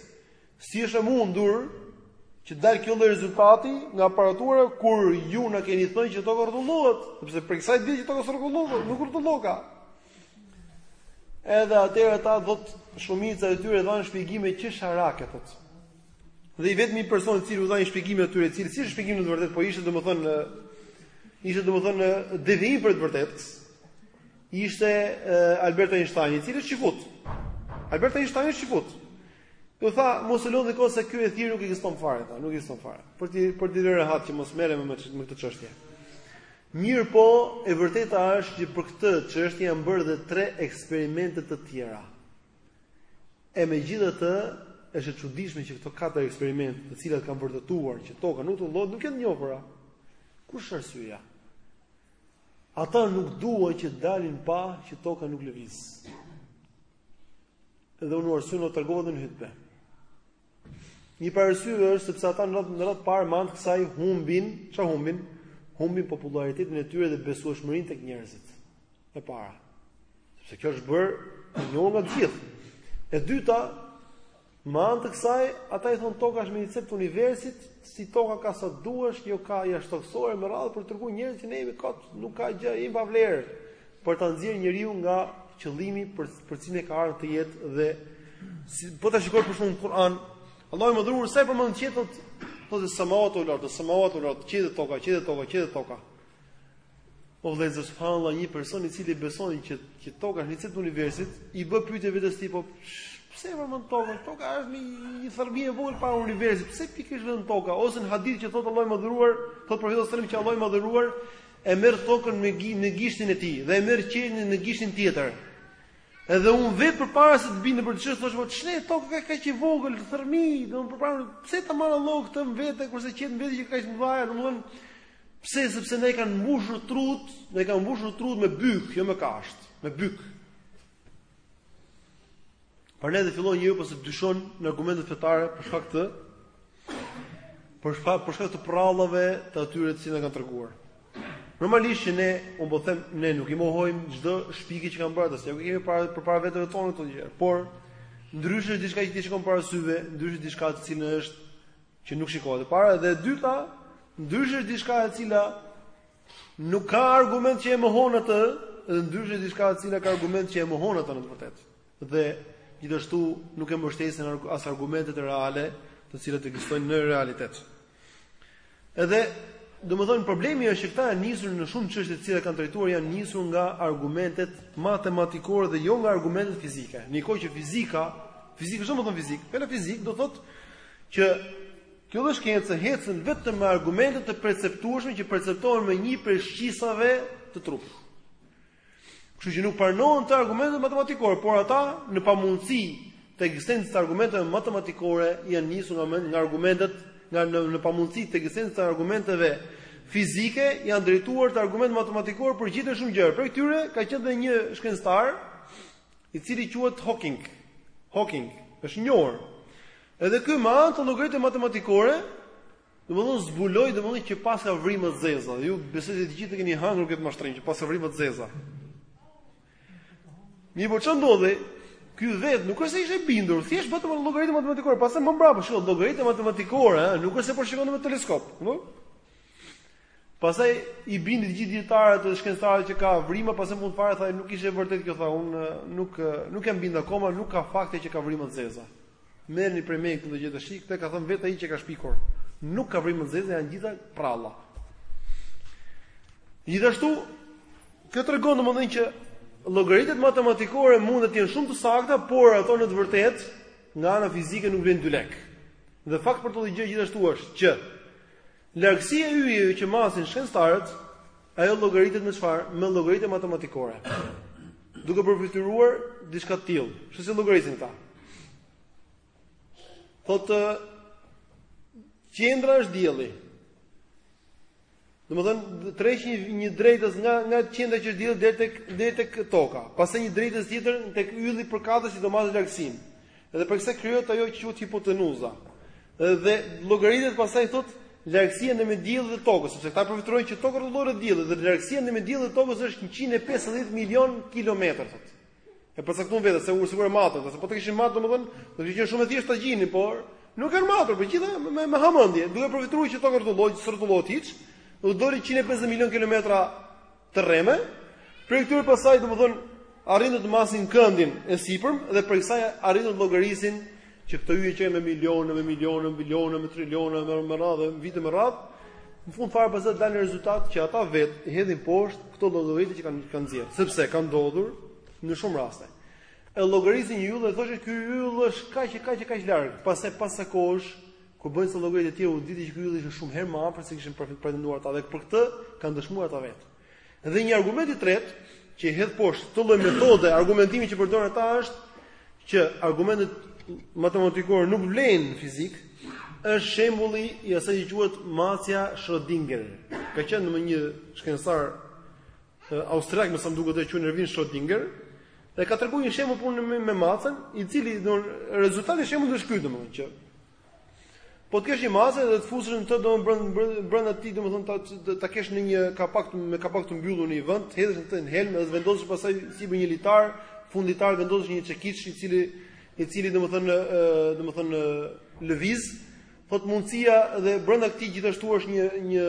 Si është e mundur që dal ky lloj rezultati nga aparatura kur ju na keni thënë që toka rrotullohet, sepse prej kësaj del që toka s' rrotullohet, nuk rrotullohka. Edhe atëherë ata thot shumica e tyre dhanë shpjegime qesharake thot. Dhe i vetmi person i cili u dha një shpjegim atyre i cili s'ishte shpjegim i vërtetë, po ishte domethënë ishte domethënë devijim prej të vërtetës. Ishte Albert Einstein, i cili ish çifut. Albert Einstein ish çifut. U tha mos e lodhni kokën se ky ethir nuk ekziston fare, tha, nuk ekziston fare. Për t'i për t'i rehatu që mos merren me me këtë çështje. Mirëpo, e vërteta është që për këtë çështje janë bërë edhe tre eksperimente të tjera. E megjithatë, është e çuditshme që këto katër eksperimente, të cilat kanë vërtetuar që toka nuk rrotullohet, nuk janë të njohura. Kush është arsyeja? Ata nuk duan që dalin prova që toka nuk lëviz. Edhe unë arsyen ua tregova në hutbe. Një prej arsyeve është sepse ata në radh të parë me anë të kësaj humbin, ça humbin? Humbin popularitetin e tyre dhe besueshmërinë tek njerëzit. E para. Sepse kjo është bër e njohur nga të gjithë. E dyta, me anë të kësaj, ata i thon toka është në një cep të universit, si toka ka sa duash, jo ka jashtëtokësorë me radh për t'i tregu njerëzve që ne jemi kot, nuk ka gjë jemi pa vlerë. për ta nxjerrë njeriu nga qëllimi për, për të cilin e ka ardhur të jetë dhe si, po ta shikosh për shembull në Kur'an, Allahu i madhëruar sa i përmend qiejt, thotë samawat ul ard, samawat ul ard, qiejt toka, qiejt toka, qiejt toka. O vëllezër, subhanallah, një person i cili beson që që toka është një qendër e universit, i bë pyetje vetes tij po pse e përmend tokën? Toka është një një thërrmi e vogël para universit. Pse pikërisht përmend tokën? Ose në hadith që thotë Allahu i madhëruar, thotë profeti sallallahu alajhi wasallam që Allahu i madhëruar e merr tokën me një gishtin e tij dhe e merr qiellin në gishtin tjetër. Edhe unë vetë përpara se të bindesha për këtë çështje thosha, po ç'ne toka kaq e vogël, thërrmi, domethënë përpara, pse ta marr Allahu këtë më vete kurse qiejt më vete që kaq të mëdhaja, domethënë pse sepse na i kanë mbushur trutë, na i kanë mbushur trutë me byk, jo me kashtë, me byk. Prandaj dhe fillon njeriu pastaj dyshon në argumentet fetare për shkak të për shkak për shkak të përrallave të atyre të cilët kanë treguar. Normalisht që ne, unë po them, ne nuk i mohojmë çdo shpikje që kanë bërë ata, se i kemi para përpara vetëve tona këto gjëra. Por ndryshe është diçka që ti shikon para syve, ndryshe diçka e cila është që nuk shikohet, e para dhe e dyta, ndryshe është diçka e cila Nuk ka argument që e mohon atë, dhe ndryshe diçka e cila ka argument që e mohon atë në të vërtetë. Dhe gjithashtu nuk e mbështesin as argumentet reale, të cilat ekzistojnë në realitet. Edhe, domethënë problemi është që këta janë nisur në shumë çështje të cilat kanë trajtuar janë nisur nga argumentet matematikore dhe jo nga argumentet fizike. Mirëpo që fizika, fizikë ç'do me thënë fizikë, fjala fizikë do thotë që Ky lloj shkence ecën vetëm me argumente të perceptueshme që perceptohen me një prej shqisave të trupit. Kështu që nuk pranohen te argumentet matematikore, por ata në pamundësi të ekzistencës së argumenteve matematikore janë nisur nga nga argumentet nga në, në pamundësi të ekzistencës së argumenteve fizike janë drejtuar te argumentet matematikore për të gjetur shumë gjëra. Prej këtyre ka qenë dhe një shkencëtar i cili quhet Hawking. Hawking është i njohur. Edhe ky me anë të llogarive matematikore, domethënë zbuloi domethënë që paska vrima të zeza. Ju besoj se të gjithë keni hangur këtë mashtrim që paska vrima të zeza. Mirëpo ça ndodhi, ky vetë nuk është se ishte bindur, thjesht vetëm me llogaritë matematikore, pastaj më mbrapa shkoi llogaritë matematikore, ëh, nuk është se po shikonte me teleskop, apo? Pastaj i bindi të gjithë dijetarët dhe shkencëtarët që ka vrima, pastaj në fund fare tha nuk ishte e vërtetë kjo tha, unë nuk nuk jam bindur akoma, nuk ka fakte që ka vrima të zeza. Merrni prej meje këtë gjë tash, këtë e ka thënë vetë ai që ka shpikur. Nuk ka vrima të zeza, janë të gjitha përralla. Gjithashtu, kjo tregon domethënë që llogaritë matematikore mund të jenë shumë të sakta, por ato në të vërtetë, nga ana fizike nuk vlejnë dy lekë. Dhe fakt për këtë lloj gjëje gjithashtu është që Largësia e yjeve që masin shkencëtarët, ajo llogaritet me çfarë? Me llogaritë matematikore. Duke përfytyruar diçka të tillë. Kështu si llogarisin këta. Thotë qendra është dielli. Domethënë heqin një, një drejtëz nga nga qendra që është dielli deri tek deri tek toka. Pastaj një drejtëz tjetër tek ylli përkatës që do masin largësinë. Dhe prej kësaj krijohet ajo që quhet hipotenuza. Dhe llogaritet pastaj thotë largësia në mes diellit dhe tokës, sepse këta përfytyrojnë që toka rrotullohet rreth diellit dhe largësia në mes diellit dhe tokës është 150 milion kilometër thotë. E përcaktuan vetë se s'e kanë matur, sepse po ta kishin matur domethënë, do të qe shumë e thjeshtë ta gjenin, por nuk kanë matur, por gjithçka me, me hamendje, duke përfytyruar që toka rrotullohet, s'rrotullohet hiç, u doli 150 milion kilometra të rreme, prej këtyre pastaj domethënë arrijnë të masin këndin e sipërm dhe prej kësaj arrijnë të llogarisin që këto yje që janë me milionë, me milionë, me bilionë, me trilionë, me me radhë, me vite me radhë, në fund fare pastaj dalin në rezultat që ata vetë hedhin poshtë këto llogaritë që kanë, kanë nxjerrë, sepse kanë ndodhur në shumë raste. E llogarisin një yll dhe thoshin ky yll është kaq e kaq e kaq larg, pastaj pas ca kohësh, Kur bëjnë ca llogari të tjera, u dilte që ky yll ishte shumë herë më afër se kishin pretenduar ata dhe për këtë kanë dëshmuar ata vetë. Dhe një argument i tretë që e hedh poshtë këtë lloj metode argumentimi që përdorin ata është që argumentet matematikore nuk vlejnë në fizikë, është shembulli i asaj që quhet macja Schrödinger. Ka qenë një shkencëtar austriak me sa më duket ai quhet Erwin Schrödinger dhe ka treguar një shembull punën me, me macën, i cili do rezultati i shembullit është ky domethënë që po të kesh një mace dhe ta fusësh në të domethënë brenda brenda tij domethënë ta ta kesh në një kapak me kapak të mbyllur në një vend, të hedhësh në të një helm dhe të vendosësh pastaj sipër një litar, në fund litarit të vendosësh një çekiç i cili i cili domethënë domethënë lëviz Thotë mundësia dhe brenda këtij gjithashtu është një një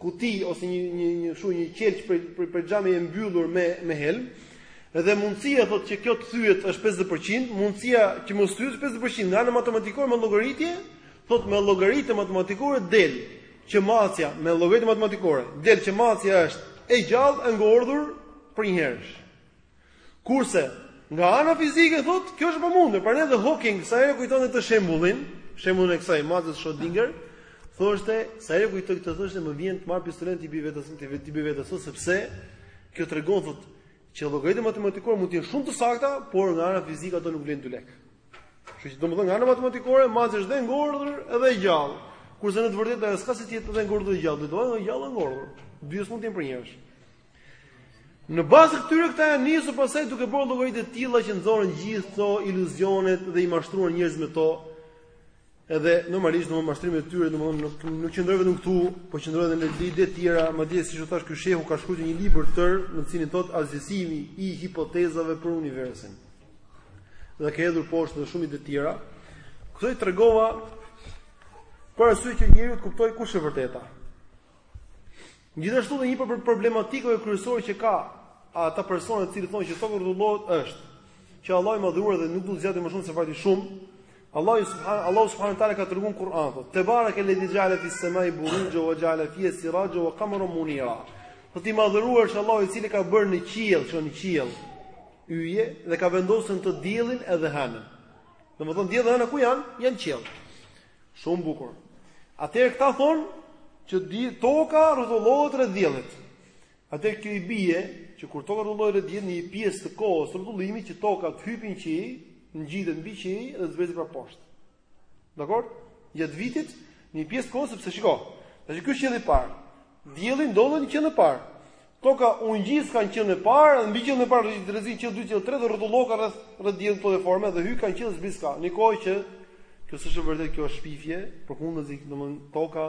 kuti ose një një një shu një qelq prej prej, prej xhami e mbyllur me me helm. Dhe mundësia thotë që kjo të thyhet është 50%, mundësia që mos thyhet është 50%. Nga ana matematikore me llogaritje, thotë me llogaritë matematikore del që macja me llogaritë matematikore del që macja është e gjallë e ngordhur për njëherësh. Kurse, nga ana fizike thotë, kjo është e pamundur. Prandaj dhe Hawking sa herë kujtonte këtë shembullin, shembullin e kësaj maces Schrödinger, thoshte, sa herë kujtoj këtë thoshte, më vjen të marr pistoletën t'i bie vetes, t'i bie vetes thotë sepse kjo tregon thotë që llogaritë matematikore mund të jenë shumë të sakta, por nga ana fizike ato nuk vlejnë dy lekë. Kështu që domethënë nga ana matematikore macja është dhe e ngordhur edhe e gjallë. Kurse në të vërtetë ajo s'ka si të jetë dhe e ngordhur dhe e gjallë, do të jetë o e gjallë o e ngordhur. Dy s'mund të jenë përnjëherësh. Në bazë të këtyre këta janë nisur pastaj duke bërë llogari të tilla që nxorën gjithë këto iluzionet dhe i mashtruan njerëzit me to. Edhe normalisht domethënë mashtrimi i tyre domethënë nuk nuk qëndroi vetëm këtu, por qëndroi edhe në ide të tjera, madje siç u thash ky shehu ka shkruar një libër të tërë në të cilin thotë asgjësimi i hipotezave për universin. Dhe ka hedhur poshtë edhe shumë ide të tjera. Këto i tregova për arsye që njeriu të kuptojë kush është e vërteta. Gjithashtu dhe një prej problematikave kryesore që ka ata persona të cilët thonë që toka rrotullohet është që Allahu i madhëruar dhe nuk do të zgjati më shumë se fort shumë. Allahu subhanahu Allahu subhanahu taala ka treguar në Kur'an. Tebaraka alladhi ja'ala fis samai buruja wa ja'ala fiha siraja wa qamaran munira. Thotë i madhëruar është Allahu i cili ka bërë në qiell, çon në qiell yje dhe ka vendosur në to diellin edhe hënën. Domethënë dielli dhe hëna ku janë? Janë në qiell. Shumë bukur. Atëherë këta thonë që di, toka rrotullohet rreth diellit. Atëherë kjo i bie që kur toka rrotullohet rreth diellit në një pjesë të kohës rrotullimit që toka të hypi në qiell, ngjitet mbi qiell dhe të zbresi prapë poshtë. Dakord? Gjatë vitit, në një pjesë të kohës sepse shiko, tash ky është qielli i parë. Dielli ndodhet në qiellin e parë. Toka u ngjiska në qiellin e parë, dhe mbi qiellin e parë rrezikë rrezik qielli 2 qielli 3 dhe rrotulloka rreth rreth diellit në këtë formë dhe hyka në qiell zbriska. Ndërkohë që kjo s'është vërtet kjo është shpifje, përkundrazi, domthon toka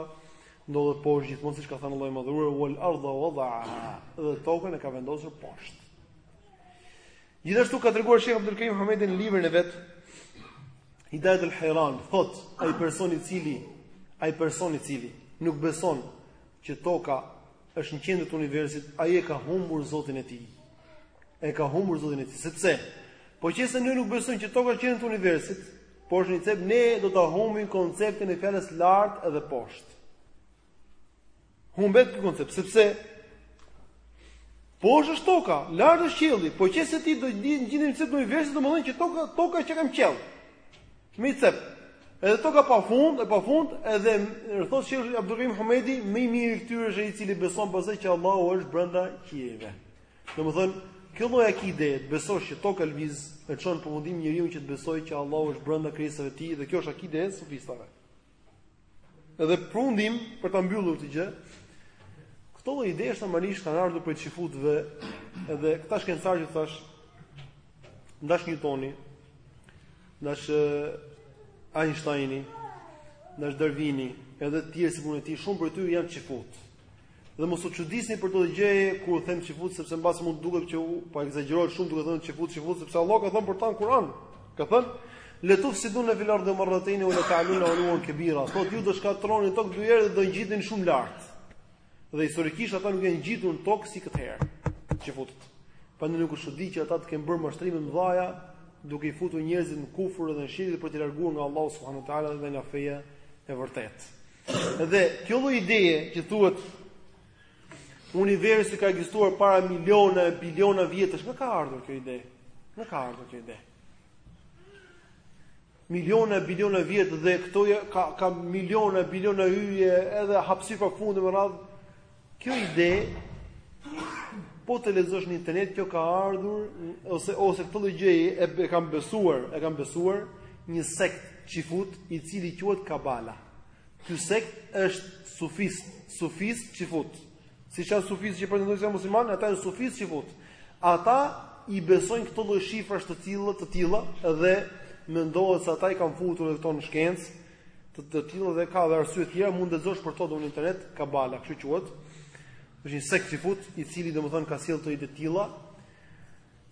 ndodhet poshtë gjithmonë siç ka thënë Allahu i madhëruar wal ardha wada'a. Dhe tokën e ka vendosur poshtë. Gjithashtu ka treguar Sheikh Abdul Karim Hamedi në librin e vet Hidayat al-Hayran, thot ai personi i cili, ai personi i cili nuk beson që toka është në qendër të universit, ai e ka humbur Zotin e tij. E ka humbur Zotin e tij, sepse po qe se ne nuk besojmë që toka është në qendër të universit, por është në një cep ne do ta humbim konceptin e fjalës lart edhe poshtë. Humbet ky koncept sepse po është toka, lart është qielli, po qe se ti do të dinë gjithë nëse do i vësh, domethënë që toka toka qenka në qiell. Në një cep. Edhe toka pa fund, e pa fund, edhe thotë Sheh Abdul Karim Hamedi më i miri i këtyre është ai i cili beson pasaj që Allahu është brenda qiejve. Domethënë, kjo lloj akide, të besosh që toka lviz, e çon në përfundim njeriun që të besojë që Allahu është brenda krijesave të tij dhe kjo është akide e sufistëve. Edhe përfundim për ta mbyllur këtë gjë. Këto lloj idesh normalisht kanë ardhur prej çifutëve, edhe këta shkencëtarë që u thash ndash Newtoni, ndash Einsteini, ndash Darwini, edhe të tjerë si puna e tij shumë prej tyre janë çifutë. Dhe mos u çuditni për këtë gjë kur them çifut sepse mbase mund të duket që po ekzagjerohet shumë duke thënë çifut çifut sepse Allah ka thënë për ta në Kur'an. Ka thënë Letufsidunne fil erdi merratejni ue letalunne uluven kebira. Thotë ju do shkatërroni në tokë dy herë dhe do ngjiteni shumë lart. Dhe historikisht ata nuk janë ngjitur në tokë si këtë herë. Çifutët. Prandaj nuk është çudi që ata të kenë bërë mashtrime të mëdhaja duke i futur njerëzit në kufër dhe në shirk dhe për t'i larguar nga Allah subhanu ta'ala dhe nga feja e vërtetë. Dhe kjo lloj ideje që thuhet universi ka ekzistuar para miliona e biliona vjetësh, nga ka ardhur kjo ide? Nga ka ardhur kjo ide? Miliona e biliona vjet dhe këto ka ka miliona e biliona yje edhe hapësirë pa fund e me radhë Kjo ide po të lexosh në internet kjo ka ardhur ose ose këtë lloj gjëje e, e kanë besuar, e kanë besuar një sekt çifut i cili quhet Kabala. Ky sekt është sufist, sufist çifut. Siç janë sufist që pretendojnë se janë muslimanë, ata janë sufist çifut. Ata i besojnë këto lloj shifrash të tilla, të tilla dhe mendohet se ata i kanë futur edhe këto në shkencë, të të tilla dhe ka dhe arsye të tjera, mund të lexosh për to në internet, Kabala, kështu quhet. Është një sekt çifut, i cili domethënë ka sjellë teori të tilla.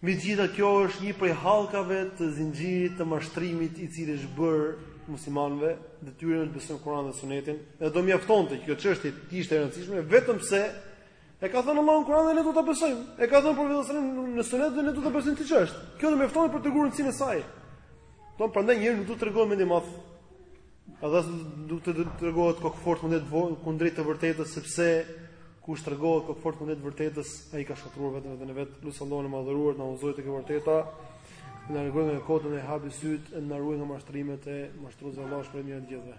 Megjithatë kjo është një prej hallkave të zinxhirit të mashtrimit i cili është bërë muslimanëve, detyrë është të besojnë Kur'anin dhe Sunetin. Dhe do mjaftonte kjo çështje të ishte e rëndësishme vetëm se E ka thënë Allahu në Kur'an dhe ne do ta besojmë. E ka thënë profeti sallallahu alajhi wasallam në sunet dhe ne do ta besojmë siç është. Kjo do mjaftonte për të treguar rëndësinë e saj. Pra prandaj njeriu nuk duhet të tregohet mendjemadh. Edhe as duhet të tregohet kokëfortë kundrejt kundrejt të vërtetës sepse kush tregohet kokëfortë kundrejt të vërtetës, ai ka shkatërruar vetëm veten e vet. Lus Allahun e madhëruar të na udhëzojë tek e vërteta. Na largojë nga e kota, na hapi sytë, e na ruajë nga mashtrimet e mashtruesve Allahu ua shpërbleftë të gjithëve.